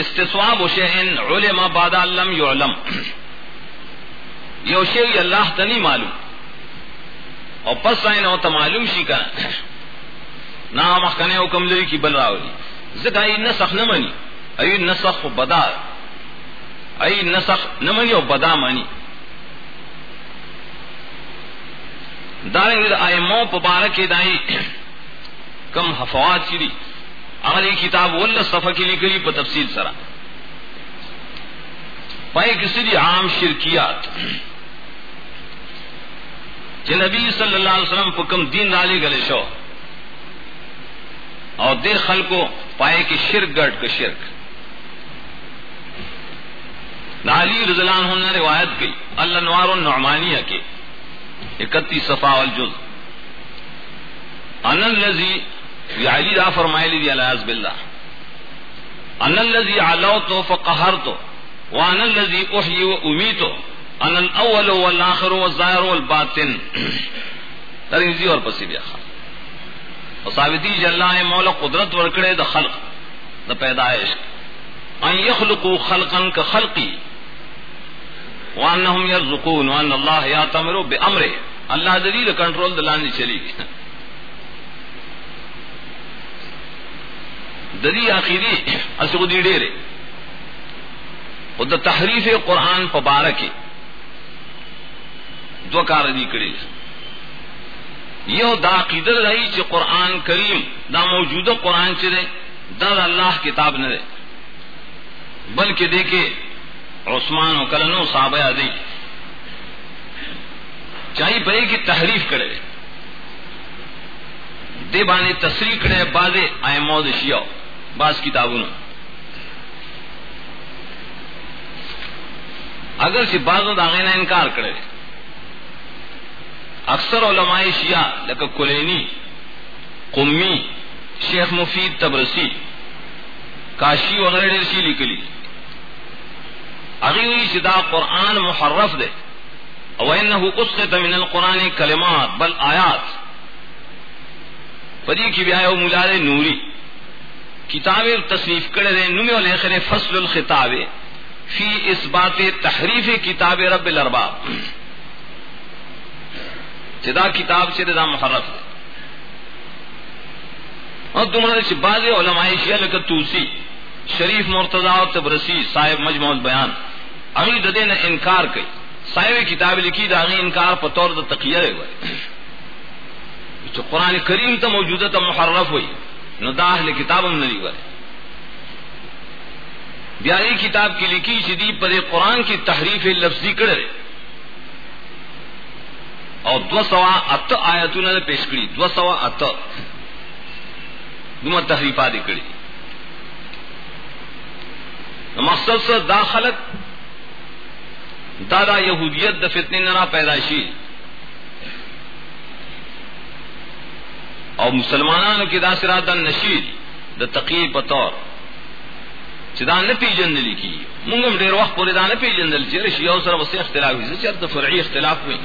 استصواب شہن علم بعد لم یعلم یو شی اللہ تنی معلوم. اور پس آئین او معلوم شی کا نا مخکنے حکم لری کی بل راولی زکا ای نسخ نمانی ای نسخ بدا. ای نسخ نمانی او بدا مانی دارنگ آئمو پبارک دائی (coughs) کم حفوات چی دی اگر کتاب ول صفحہ کی لکھی پہ تفصیل سرا پائے کسی دی عام شرکیات. (coughs) کہ نبی صلی اللہ علیہ وسلم کو کم دین ڈالی گلے شو. اور دیر خل کو پائے کہ شرک گڑ کا شرک. نالی رضلان ہونے روایت کی، اللہ نوار النعمانیہ کے اکتیس صفا والجز ان الذي علی دا فرمائے لی علیہ باللہ۔ ان الزی علو الذي علوت فقهرت وان الذي احيي واميت ان الاول والاخر والظاهر والباطن ترنزی اور پسی بیا خان۔ ثابتی جی جلائے مولا قدرت ورکڑے دا خلق، دا پیدائش۔ ان یخلقوا خلقا کخلقی۔ وانہم یرزقون وان اللہ یاتمرو بے امرے اللہ دلیل کنٹرول دلانی چلی گئی۔ دلی آخری اسودی ڈیرے۔ خود تحریف قرآن پبارک دو کار دی کڑی یہ دا قیدر رہی چ قرآن کریم دا موجود قرآن چرے دا, دا اللہ کتاب نہ رہے بلکہ دیکھے عثمان و کلنو صحابہ دی چاہیے پڑے کی تحریف کرے. دے بانے تصریح کرے باز آئے مود شیعو بعض کتابوں. اگر سے بعض داغے نہ انکار کرے. اکثر علماء شیعہ لکہ کلینی، قمی، شیخ مفید تبرسی، کاشی وغیرہ سی لکلی. اگی ہوئی سدا قرآن محرف دے۔ وَإِنَّهُ قُسْقِطَ مِنَ الْقُرْآنِ كَلِمَاتِ بل آیات۔ پدی کی بیایو ملال نوری۔ کتاب تصنیف کرے دے نمی والے فصل الخطاب۔ فی اس بات تحریف کتاب رب الارباب۔ جدا کتاب سے دا محرف دے۔ اور تمہارے سے بعض علماء شیعہ لکہ توسی، شریف مرتضی و تبرسی صاحب مجموع بیان۔ اگی ددے نے انکار کی صاحب کتاب لکھی دا اگی انکار پر طور تقیہ ہوئے جو قرآن کریم تا موجودہ تا محرف ہوئی، نو دا اہل کتاب ہم نلی ورے بیاری کتاب کی لکھی شدی پر قرآن کی تحریف لفظی کڑے اور دو سوا ات آیتوں نے پیش کری، دو سوا ات دو تحریفات کڑی. مقصد سے داخلت دادا یہودیت د فتنے نرا پیدائشی. اور مسلمانانو کی دا سرادن نشید دا تقیی پتور چی دا نپی جندلی کی. مونگم دیر وقت پوری دا نپی جندل چی رشی یو سر وسی اختلاف ہوئی. چر دا فرعی اختلاف ہوئی.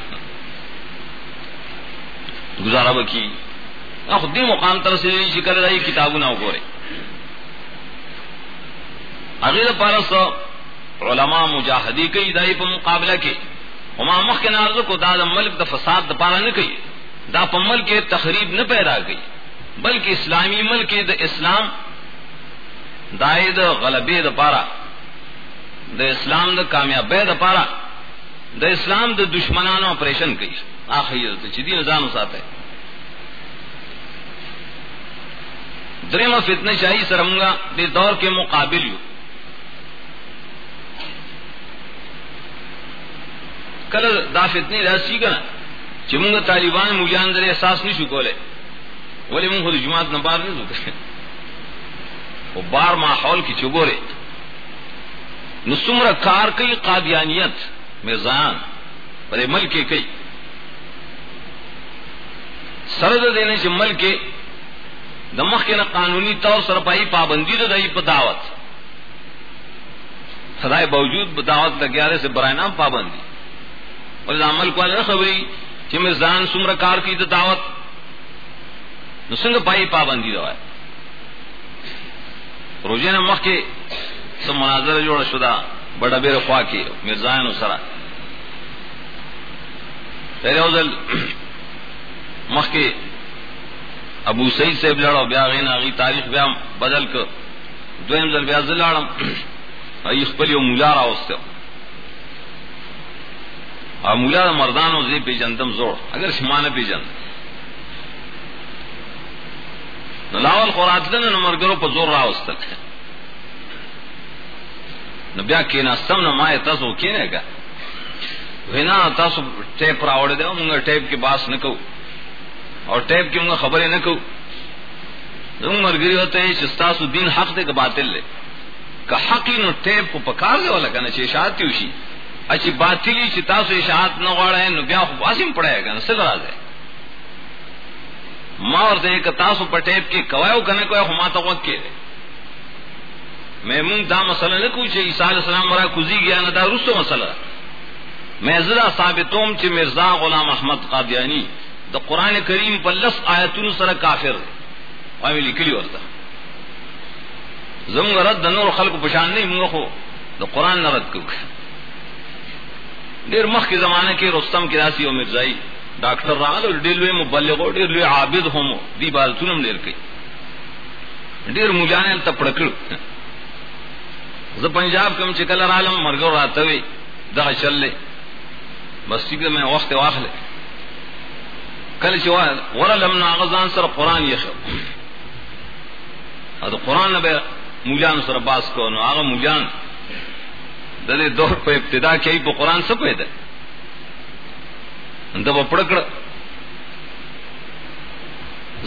گزارا بکی خود دی مقام تر سے شکر دائی کتابو ناو گورے. اغیر پارس علماء مجاہدی کئی دائی پا مقابلہ کے۔ وما مخ کے نارضو کو دا دا ملک دا فساد دا پارا نکئی دا پا ملک تخریب نہ پیدا گئی بلکہ اسلامی ملک دا اسلام دائے دا غلبے دا پارا۔ دا اسلام دا کامیابی دا پارا۔ دا اسلام دا دشمنانو آپریشن کی آخری دا چیدی نظام ساتھ ہے درم فتنہ شاہی سرمگا دے دور کے مقابل یو۔ کل دا فتنی راسی کنا چی مونگا طالبان مولیان در احساس نشو کولے ولی مونگ خود جماعت نبار نہیں دو وہ بار ماحول کی چگورے نسمر کار کئی قادیانیت، میزان پر ملک کئی سرد دینے سے ملک دمخ کے نہ قانونی طور سر پائی پابندی تو دہی دعوت. خدائے باوجود دعوت گیارہ سے برائے نام پابندی اور عمل کو خبری، کہ میں زان سمر کار کی تو دعوت نسنگ پائی پابندی دوا روزے نے مخ کے سب مناظر جوڑ شدہ، بڑا بیر خواہ کی مرزائن سرا۔ تیرے اوزل مخ کے ابو سعید سے لڑو بیا غین آغی تاریخ بیا بدل کر، دویم زل بیا زل لڑم ایخ پلی و مولا را ہوستے اور مولا مردان و زی پی جندم زوڑ اگر شمان پی جند لاول خوراتلن نمرگرو پا زور را ہوستل نو بیا کیناستم نو ما تاسو کینه کا وینا تاسو ټیپ راوړ دې موږ ټیپ کې باس نکو اور ټیپ کې موږ خبرې نکو زموږ مرګري ہوتے ہیں چې تاسو دین حق دې که باطل لے که حق نو ټیپ کو پکار دی ولا کنه چې اشاعت وشي. اچھی باطلی چې تاسو اشاعت نه غواړئ نو بیا خو واسم پړای کنه څه راځي ما ورته که تاسو په ټیپ کې کوایو کنه کوی خو ما ته وکړي میں منگ دا مسئلہ نہ کوئی عیسیٰ علیہ السلام مرا کزی گیا نہ دا رسو مسئلہ میں ذرا ثابتوم چ مرزا غلام احمد قادیانی دا قرآن کریم پر لس آیتون سر کافر آئی لکلی ہوتا زم رد نور خلق پشان نہیں منگا خو دا قرآن نہ رد کو دیر مخ کے زمانے کے رستم کی راسی و مرزائی ڈاکٹر راغل اور ڈیر لوے مبلغ ہو ڈیر لوے عابد ہوم دی بارتونم دیر کئی ڈیر مجانے تپڑکڑ ز پنجاب کم چکل عالم مرگو راتوی دا چل لے بس ٹھیک میں وقت واخلے کل چوا ور لمنا غزان سر قرآن یخ اد قرآن نہ مجان سر باس کو نو آغا مجان دلے دور پہ ابتدا کی پہ قرآن سب پہ دے دب پڑکڑ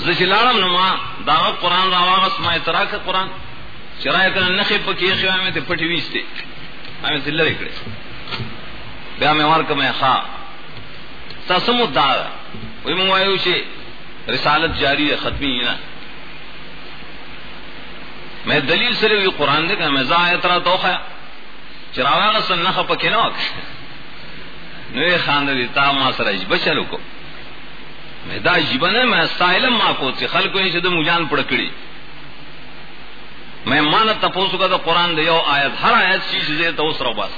زچلالم نما داغ قرآن راواغس ما اتراک قرآن۔ چرای کنه نخې پکې خو مې ته پټي وېسته مې ته لری کړې بیا مې ورکه مې ښا تاسو مو دا وې مو وایو رسالت جاری ہے، ختمی نه میں دلیل سره وی قران دې کنه مزا آیت را توخه چراغه سن نه پکې نه نو خان دې تا ما سره بچلو کو. میں دا جیبنه میں سائلم ما کو چې خلکو یې چې مجان پړ کړی میں مانا تپوسو کا تو قرآن دے یو آیت ہر آیت چیز دے تو اس رو باس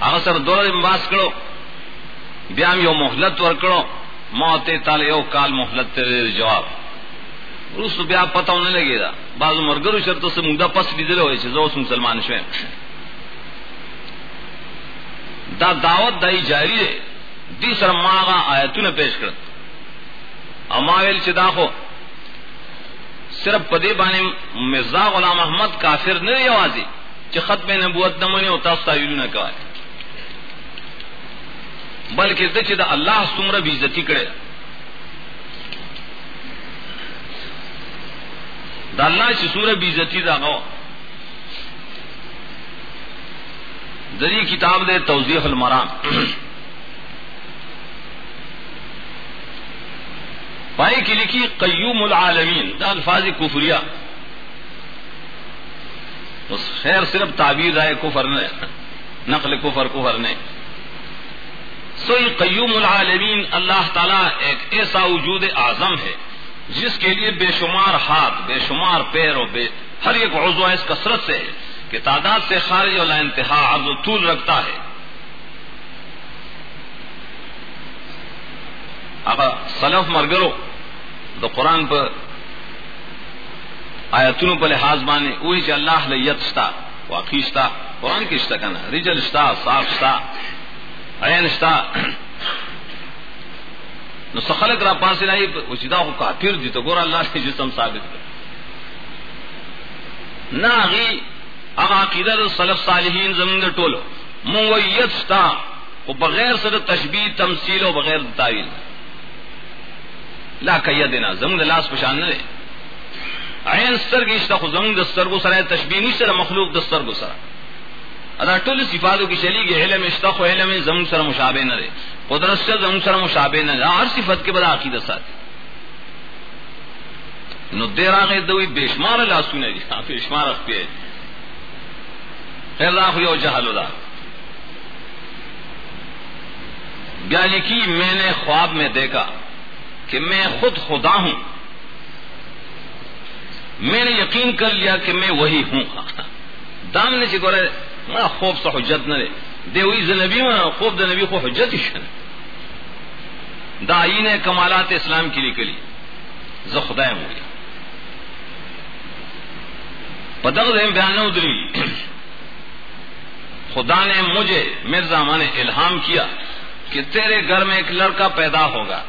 اگر سر دور دن باس کرو بیام یو محلت ور کرو موت تال یو کال محلت تیرے جواب. روس بیا پتہ ہونے لگے دا بعض مرگر شرط سے مدہ پس بھی ہوئے چیزو اس مسلمان شویم دا دعوت دائی جاری ہے۔ دی سر ماغا آیتون پیش کرت اماویل چدا خو صرف پدے بانے مرزا غلام احمد کافر نہ یوازی کہ ختم نبوت نمنے ہوتا استایل نہ کہا بلکہ دا دچ دا اللہ سمر بھی عزتی کرے۔ دا اللہ چ سور بھی عزتی دا گو دری کتاب دے توضیح المرام. پائی کی لکھی قیوم العالمین، دا الفاظ کفریا اس خیر صرف تعبیر آئے کفر نے، نقل کفر کفر نے. سوئی قیوم العالمین، اللہ تعالیٰ ایک ایسا وجود اعظم ہے۔ جس کے لیے بے شمار ہاتھ، بے شمار پیر اور بے ہر ایک عضو اس کثرت سے کہ تعداد سے خارج اور انتہا عرض و طول رکھتا ہے۔ اگر سلف مرگرو تو قرآن پر آیتونو پر لحاظ بانے وہی چ اللہ لیت شتا، واقعی شتا، قرآن کی شتا کنا رجل شتا، صاف شتا، عین شتا نو سخلق را پاس لائی وچدا خو کافر دی تو گور اللہ سے جسم ثابت کر نہ غی اغا عقیدہ سلف صالحین زمین دے ٹولو مویت شتا و بغیر سر تشبیہ تمثیل و بغیر تعویل. لا کیدنا زمون د لاس پشان نه عین سترګې شته، خو زمون د سترګو سره تشبیه نشته مخلوق د سترګو سره. ادا ټول صفاتو کې چلیږي علم شته خو علم زمون سره مشابه نه دی. قدرت سره زمون سره مشابه نه دی. هر صفت کې بل عقیده ساتي. نو دیر هغه دوی بشمار لاسونه دي. (laughs) بشمار خپل خیر دا خو یو جهل ده بیا لکھی میں نے خواب میں دیکھا کہ میں خود خدا ہوں. میں نے یقین کر لیا کہ میں وہی ہوں. (laughs) دام نے چکورے میں خوب سا حجت نہ دے وہی زنبی میں خوب نبی کو حجت ہی شن۔ دا آئین کمالات اسلام کی نکلی۔ زخدہ ہو گیا پدغ بیان ادری خدا نے مجھے مرزا نے الہام کیا کہ تیرے گھر میں ایک لڑکا پیدا ہوگا۔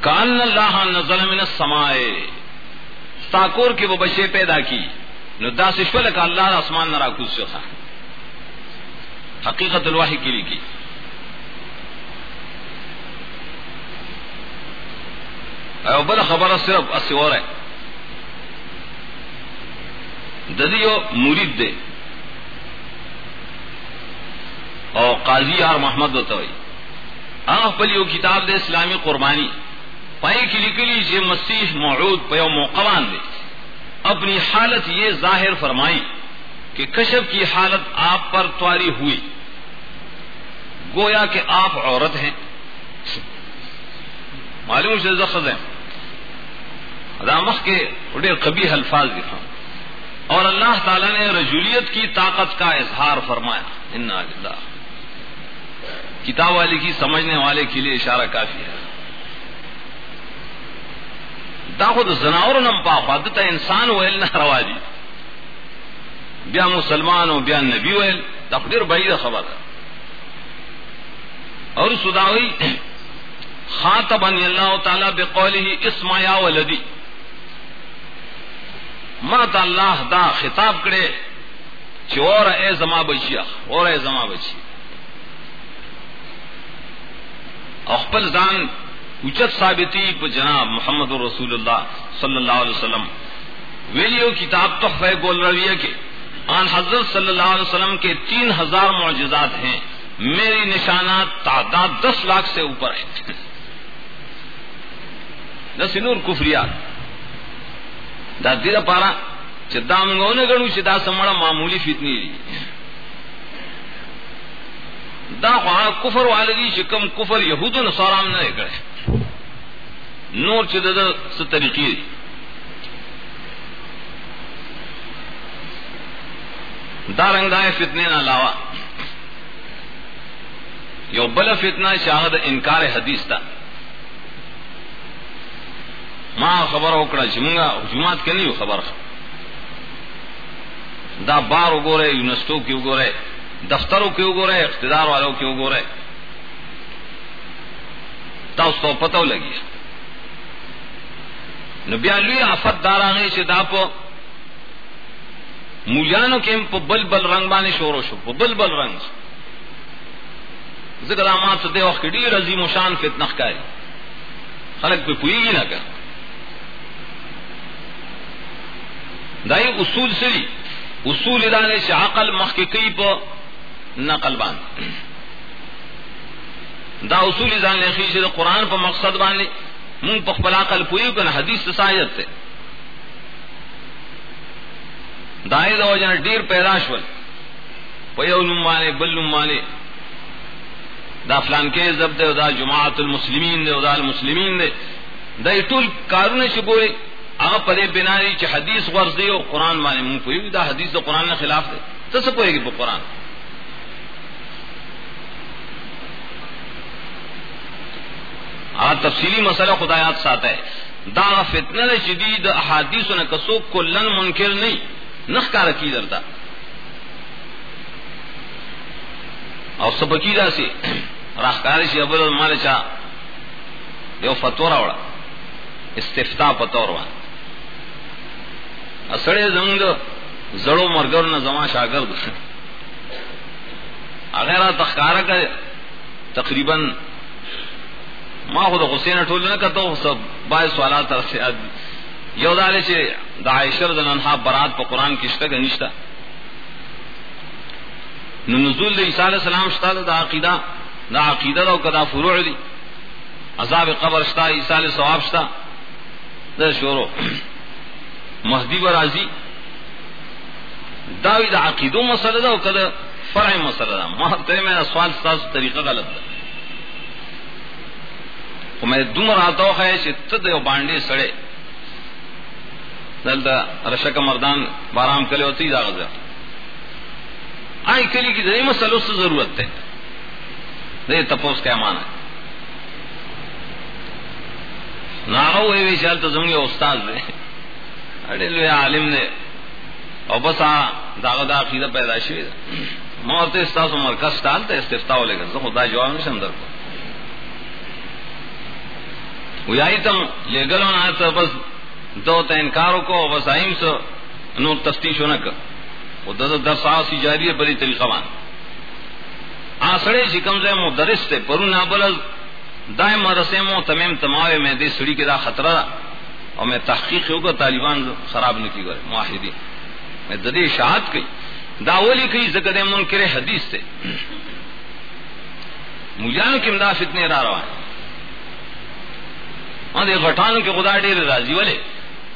کان اللہ نزل من السمائے تاکور کے وہ بچے پیدا کی۔ ندا سشول کا اللہ آسمان نہ راکوز سے تھا حقیقت الواحی کے لیے کی بل خبر صرف اسی اور ہے ددیو مرید دے اور قاضی اور محمد بتوئی آخ پلیو کتاب دے اسلامی قربانی پائے کی لکلی جے مسیح موعود پیو موقوان دے اپنی حالت یہ ظاہر فرمائی کہ کشف کی حالت آپ پر تواری ہوئی۔ گویا کہ آپ عورت ہیں۔ معلوم سے زخد ہیں۔ رامخ کے اڈے کبھی الفاظ دکھا اور اللہ تعالی نے رجولیت کی طاقت کا اظہار فرمایا۔ ان کتاب والے کی سمجھنے والے کے لیے اشارہ کافی ہے۔ خود زناور نم پا خدتا انسان ویل نہ روا دی بیا مسلمان ہو بیا نبی ویل تقدیر بھائی خبر ہے اور سداوی خاطب اللہ تعالی بقول ہی اسمایا ولدی. مات اللہ دا خطاب کرے چور اے زما بچیا اور اے زما بچی اخبل دان اچت ثابتی پہ جناب محمد رسول اللہ صلی اللہ علیہ وسلم۔ ویلیو کتاب تحفہ گول رویہ کے آن حضرت صلی اللہ علیہ وسلم کے تین ہزار معجزات ہیں۔ میری نشانات تعداد دس لاکھ سے اوپر ہے نور کفریات دا دیر پارا چدا منگو نے گڑو چدا سمڑا معمولی فتنی دی۔ دا خواہ کفر والدی چکم کفر یہود و نصارام نہ کرے۔ نور چد طریقی دارنگ دائیں فتنے نہ لاوا یو بل فتنا شاہد انکار حدیث تھا ماں خبر اوکڑا چمنگا جماعت کے نہیں خبر دا بار اگو رہے یونیورسٹوں کی اگو رہے دفتروں کے اگو رہے اقتدار والوں کے اگو رہے تا اس کو پتہ لگی نبیا لوی آفت دارا نہیں سے دا پو مولیانو کے بل بل رنگ بانے شور و شو بل بل رنگ ذکر آمات سے دے وقت ڈیر عظیم و شان فتنخ کا خلق پہ پوئی گی نہ کر۔ دائی اصول سری، اصول ادانے سے عقل محققی پہ نقل بان۔ دا اصول ادان لکھی سے قرآن پہ مقصد بانے من پخبلا کل پوئی کن حدیث سایت تے دائیں دو جن ڈیر پیداش ول پیو نمانے بل نمانے دا فلان کے زب دے دا جماعت المسلمین دے دا المسلمین دے دا ټول کارونه چې ګوري هغه پرې بناري چې حدیث ورزي او قران باندې مونږ پوي دا حدیث د قران نه خلاف دی. ته څه پوهیږي په قران تفصیلی مسئلہ خدایات ساتھ ہے۔ دا فتنہ شدید احادیث نے کسو کلن منکر نہیں نخ کا رکھی درتا اور سب کی سی۔ راہکاری سی ابل مال چاہ یہ فتورا وڑا استفتا پتور وا اسڑے زنگ زڑو مرگر نہ زما شاگرد۔ اگر تخکارا کا تقریباً ما خود حسین ټول نه کته سب بای سوالات تر سے یو دال چې د عائشہ رضی الله عنها برات په قران کې شته غنښت نو نزول د عیسی علی السلام شته د عقیده د عقیده او کدا فروع دي. عذاب قبر شته، عیسی علی ثواب شته. د شورو مهدی و راضی دا عقیدو مسله ده او کدا فرع مسله ده. ما ته مې سوال تاسو طریقه غلط ده. میں دم رہتا ہے چې ته د باندې سړی. دلتا رشک مردان بارام کلے ہوتی دا غزر آئی کلی کی دری مسئلہ سے ضرورت ہے دے تپوس کا مانا ہے ناغو ہوئی بھی چل تو زمگے استاد دے اڑے لوے عالم نے اور بس آ داغ دا عقیدہ پیدا شوی موت استاس مرکز ٹال تو استفتا ہو لے گا خدا جواب نہیں سمندر کو ویائی تم لے گلو نہ تو بس دو تو کو، بس آئیم سے نور تفتیش ہونا کر وہ دس دس سی جاری ہے بڑی طریقہ وان آسڑے شکم سے مدرس تھے پرو نہ بلز دائیں مرسے مو تمیم تماوے میں دے سڑی کے دا خطرہ اور میں تحقیق ہوگا، طالبان خراب نہیں کی گئے معاہدی میں ددی شہاد کی۔ داولی کی زکر منکر حدیث سے مجانو کی امداد فتنے را رہا ہے ہاں اور یہ غٹانو کے خدا ڈیر راضی والے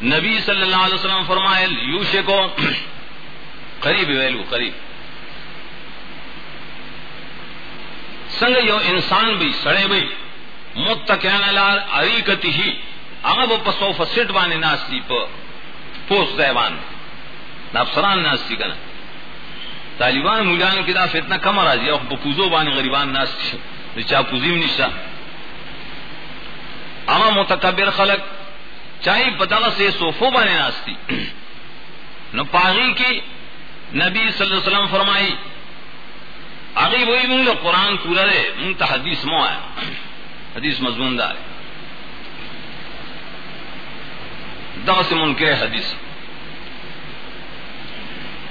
نبی صلی اللہ علیہ وسلم فرمائے یوشے کو قریب ویلو، قریب۔ سنگ یو انسان بھی، سڑے بھی متکین لال اریکتی ہی۔ اغب پسو فسٹ بانے ناستی پا، پوس دیوان افسران ناستی کنا۔ طالبان مولیان کی دا فتنہ کم راضی او پوزو بانے غریبان ناستی چا پوزیم نشتا اما متکبر خلق، چاہی پتہ سے صوفو بانے ناستی۔ نو پاغی کی نبی صلی اللہ علیہ وسلم فرمائی آگے وہی منگ قرآن پورا دے منگ تا حدیث مو آیا حدیث مضمون دار دا سے منکر حدیث۔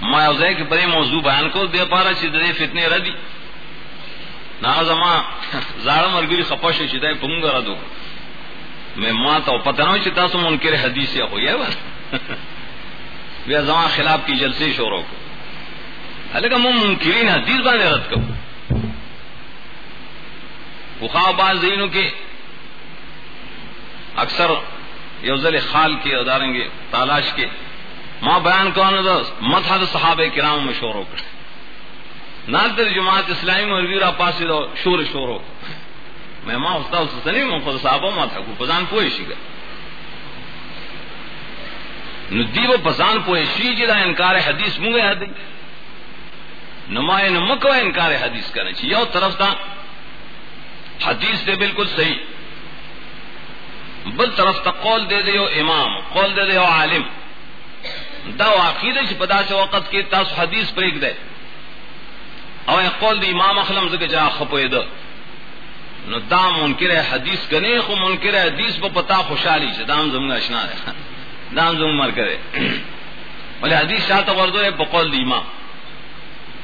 ما اوزے کہ بڑے موضوع بیان کو دے پارا چھ دے فتنے ردی۔ نا زما زاړه مرګري خپش چې دای په موږ راځو مې ما ته پته نه تاسو منکر حدیث یې خو یې و (laughs) بیا خلاف کی جلسے شروع کو۔ الګا مون منکرین حدیث باندې رد کو۔ بخا باز دینوں کے اکثر یوزل خال کے اداریں گے تالاش کے۔ ماں بیان کرنا مت صحابہ کرام میں شور ہو کر۔ نال جماعت اسلامی اور ویرا پاس شور شور ہو میں ماں ہوتا اس سے نہیں خود صحابہ ماں تھا پذان پوئے شی گئے ندی و پسان پوئے شی جدا انکار حدیث منگے حدیث نمائے نمک و انکار حدیث کرنا چاہیے اور طرف تھا حدیث سے بالکل صحیح. بل طرف تک قول دے دے امام، قول دے دے عالم. دا عقیدہ چ پتا سے وقت کے تاس حدیث پر ایک دے او قول دی امام اخلم زکه جا خپوی دو نو دا منکر ہے، حدیث کنے خو منکر ہے، حدیث په پتا خوشحالی چې دام زموږ آشنا ده دام زموږ مر کرے۔ ولې حدیث شاته ورته په قول دی امام۔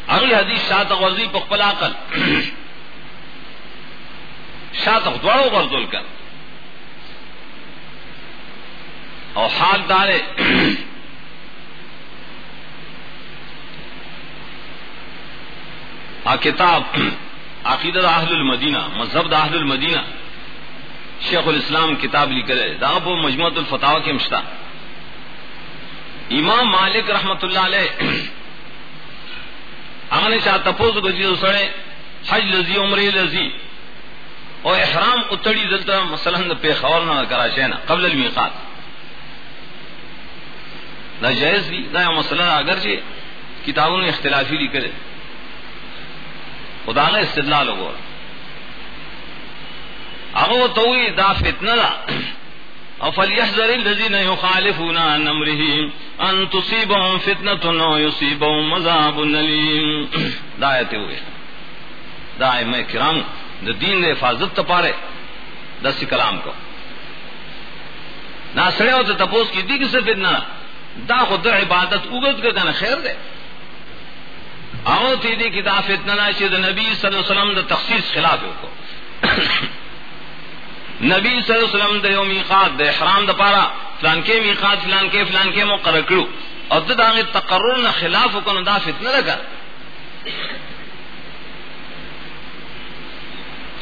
حدیث شاته ورځي په خپل عقل۔ شاته دواړو ورزول کړ او حال دار کتاب۔ عقیدت اہل المدینہ، مذہب اہل المدینہ۔ شیخ الاسلام کتاب لکھ رہے دا وہ مجموعت الفتاوا کے مشتا امام مالک رحمت اللہ علیہ (clears throat) امن شاہ تپوز گزی سڑے، حج لذی عمر لذی۔ اور احرام اتڑی دلتا، مثلا پہ خور نہ کرا شینا، قبل المیقات۔ نہ جائز بھی نہ مسئلہ اگرچہ کتابوں نے اختلافی لکھ رہے خدا نے استدلال ہو اگو تو دا فتنہ دا۔ افلیحذر الذين يخالفون عن امره ان تصيبهم فتنه او يصيبهم عذاب اليم دایته ہوئے۔ دائم کرام دا دین دے حفاظت تپارے دس کلام کو۔ نہ سڑے ہو تو تپوس کی دی کسے فتنہ۔ دا خود عبادت اگت کے کنا خیر دے۔ آؤ تی دی کی دا فتنہ دا نبی صلی اللہ علیہ وسلم دا تخصیص خلاف کو۔ نبی صلی اللہ علیہ وسلم دا یو میقات دا احرام دا پارا، فلان کے میقات، فلان کے فلان کے مقرر کرو۔ اور دا دا تقرر نہ خلاف کو دا فتنہ لگا۔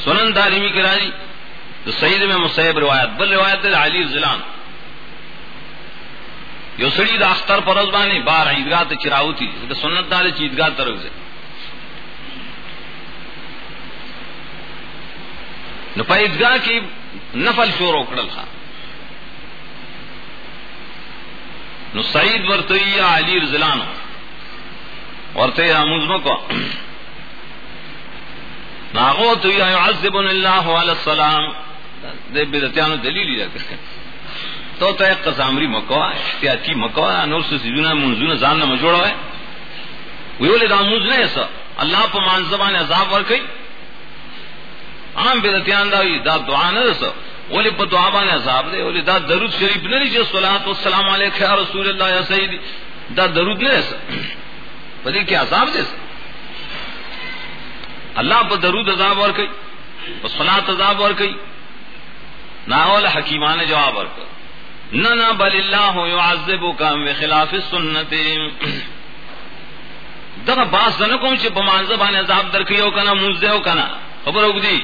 سنن دارمی کی راضی تو سعید میں مصیب روایت، بل روایت علی ضلان یو سڑی دا اختر پر ازبانی بار عیدگاہ تا چراو تھی دا سنت دار چی عیدگاہ تا روزے نو پا عیدگاہ کی نفل شور اکڑل خواہ نو سعید ورته یا علی رضلانو ورته یا مزمو کو ناغو تو یا يعذبن الله علی السلام. دے بدتیانو دلیل دی تو ته قسامری مکو احتیاطی مکو نور څه سيزونه منځونه ځان نه جوړو ہے ویولې دا موږ نه ایسا الله په مان زبان عذاب ور کوي عام بدتیان دا دا دعا نه رسو ولی په دعا باندې عذاب دی ولی دا درود شریف نه لري چې صلوات و سلام علیک یا رسول الله یا سیدی۔ دا درود نه رسو په دې کې عذاب دی اللہ پہ درود عذاب اور کئی صلات عذاب اور کئی۔ اول حکیمان جواب اور نہ نہ بل اللہ يعذب کا خلاف سنت۔ دغه باس نه کوم چې په مانزه باندې عذاب درکیو کنه مزده او کنه؟ خبر وګدي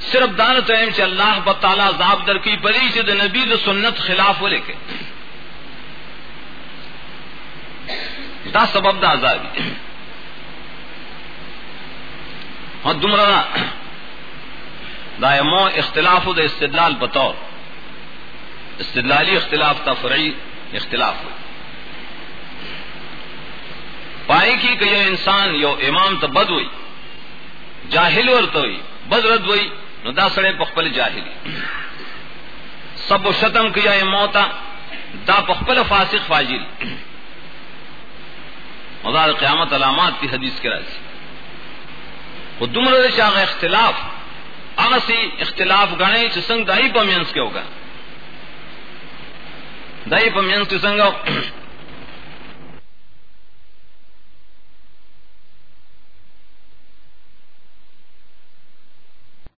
صرف دان ته چې الله په تعالی عذاب درکې پرې چې د نبی د سنت خلاف ولیکي. دا سبب دا عذاب ہاں دمرا دائمو اختلاف د استدلال بطور استدلالی اختلاف تھا فرعی اختلاف پائی کی کہ یہ انسان یو امام تو بد ہوئی، جاہل اور تو بد رد ہوئی، نو دا سڑے پخپل جاہلی۔ سب و شتم کیا موتا، دا پخپل فاسق فاجل مدار قیامت علامات کی حدیث کے راضی۔ وہ دمر شاہ اختلاف اغسی اختلاف گنے چسنگ دائی پمینس کے ہوگا۔ دائی پمینس کے سنگ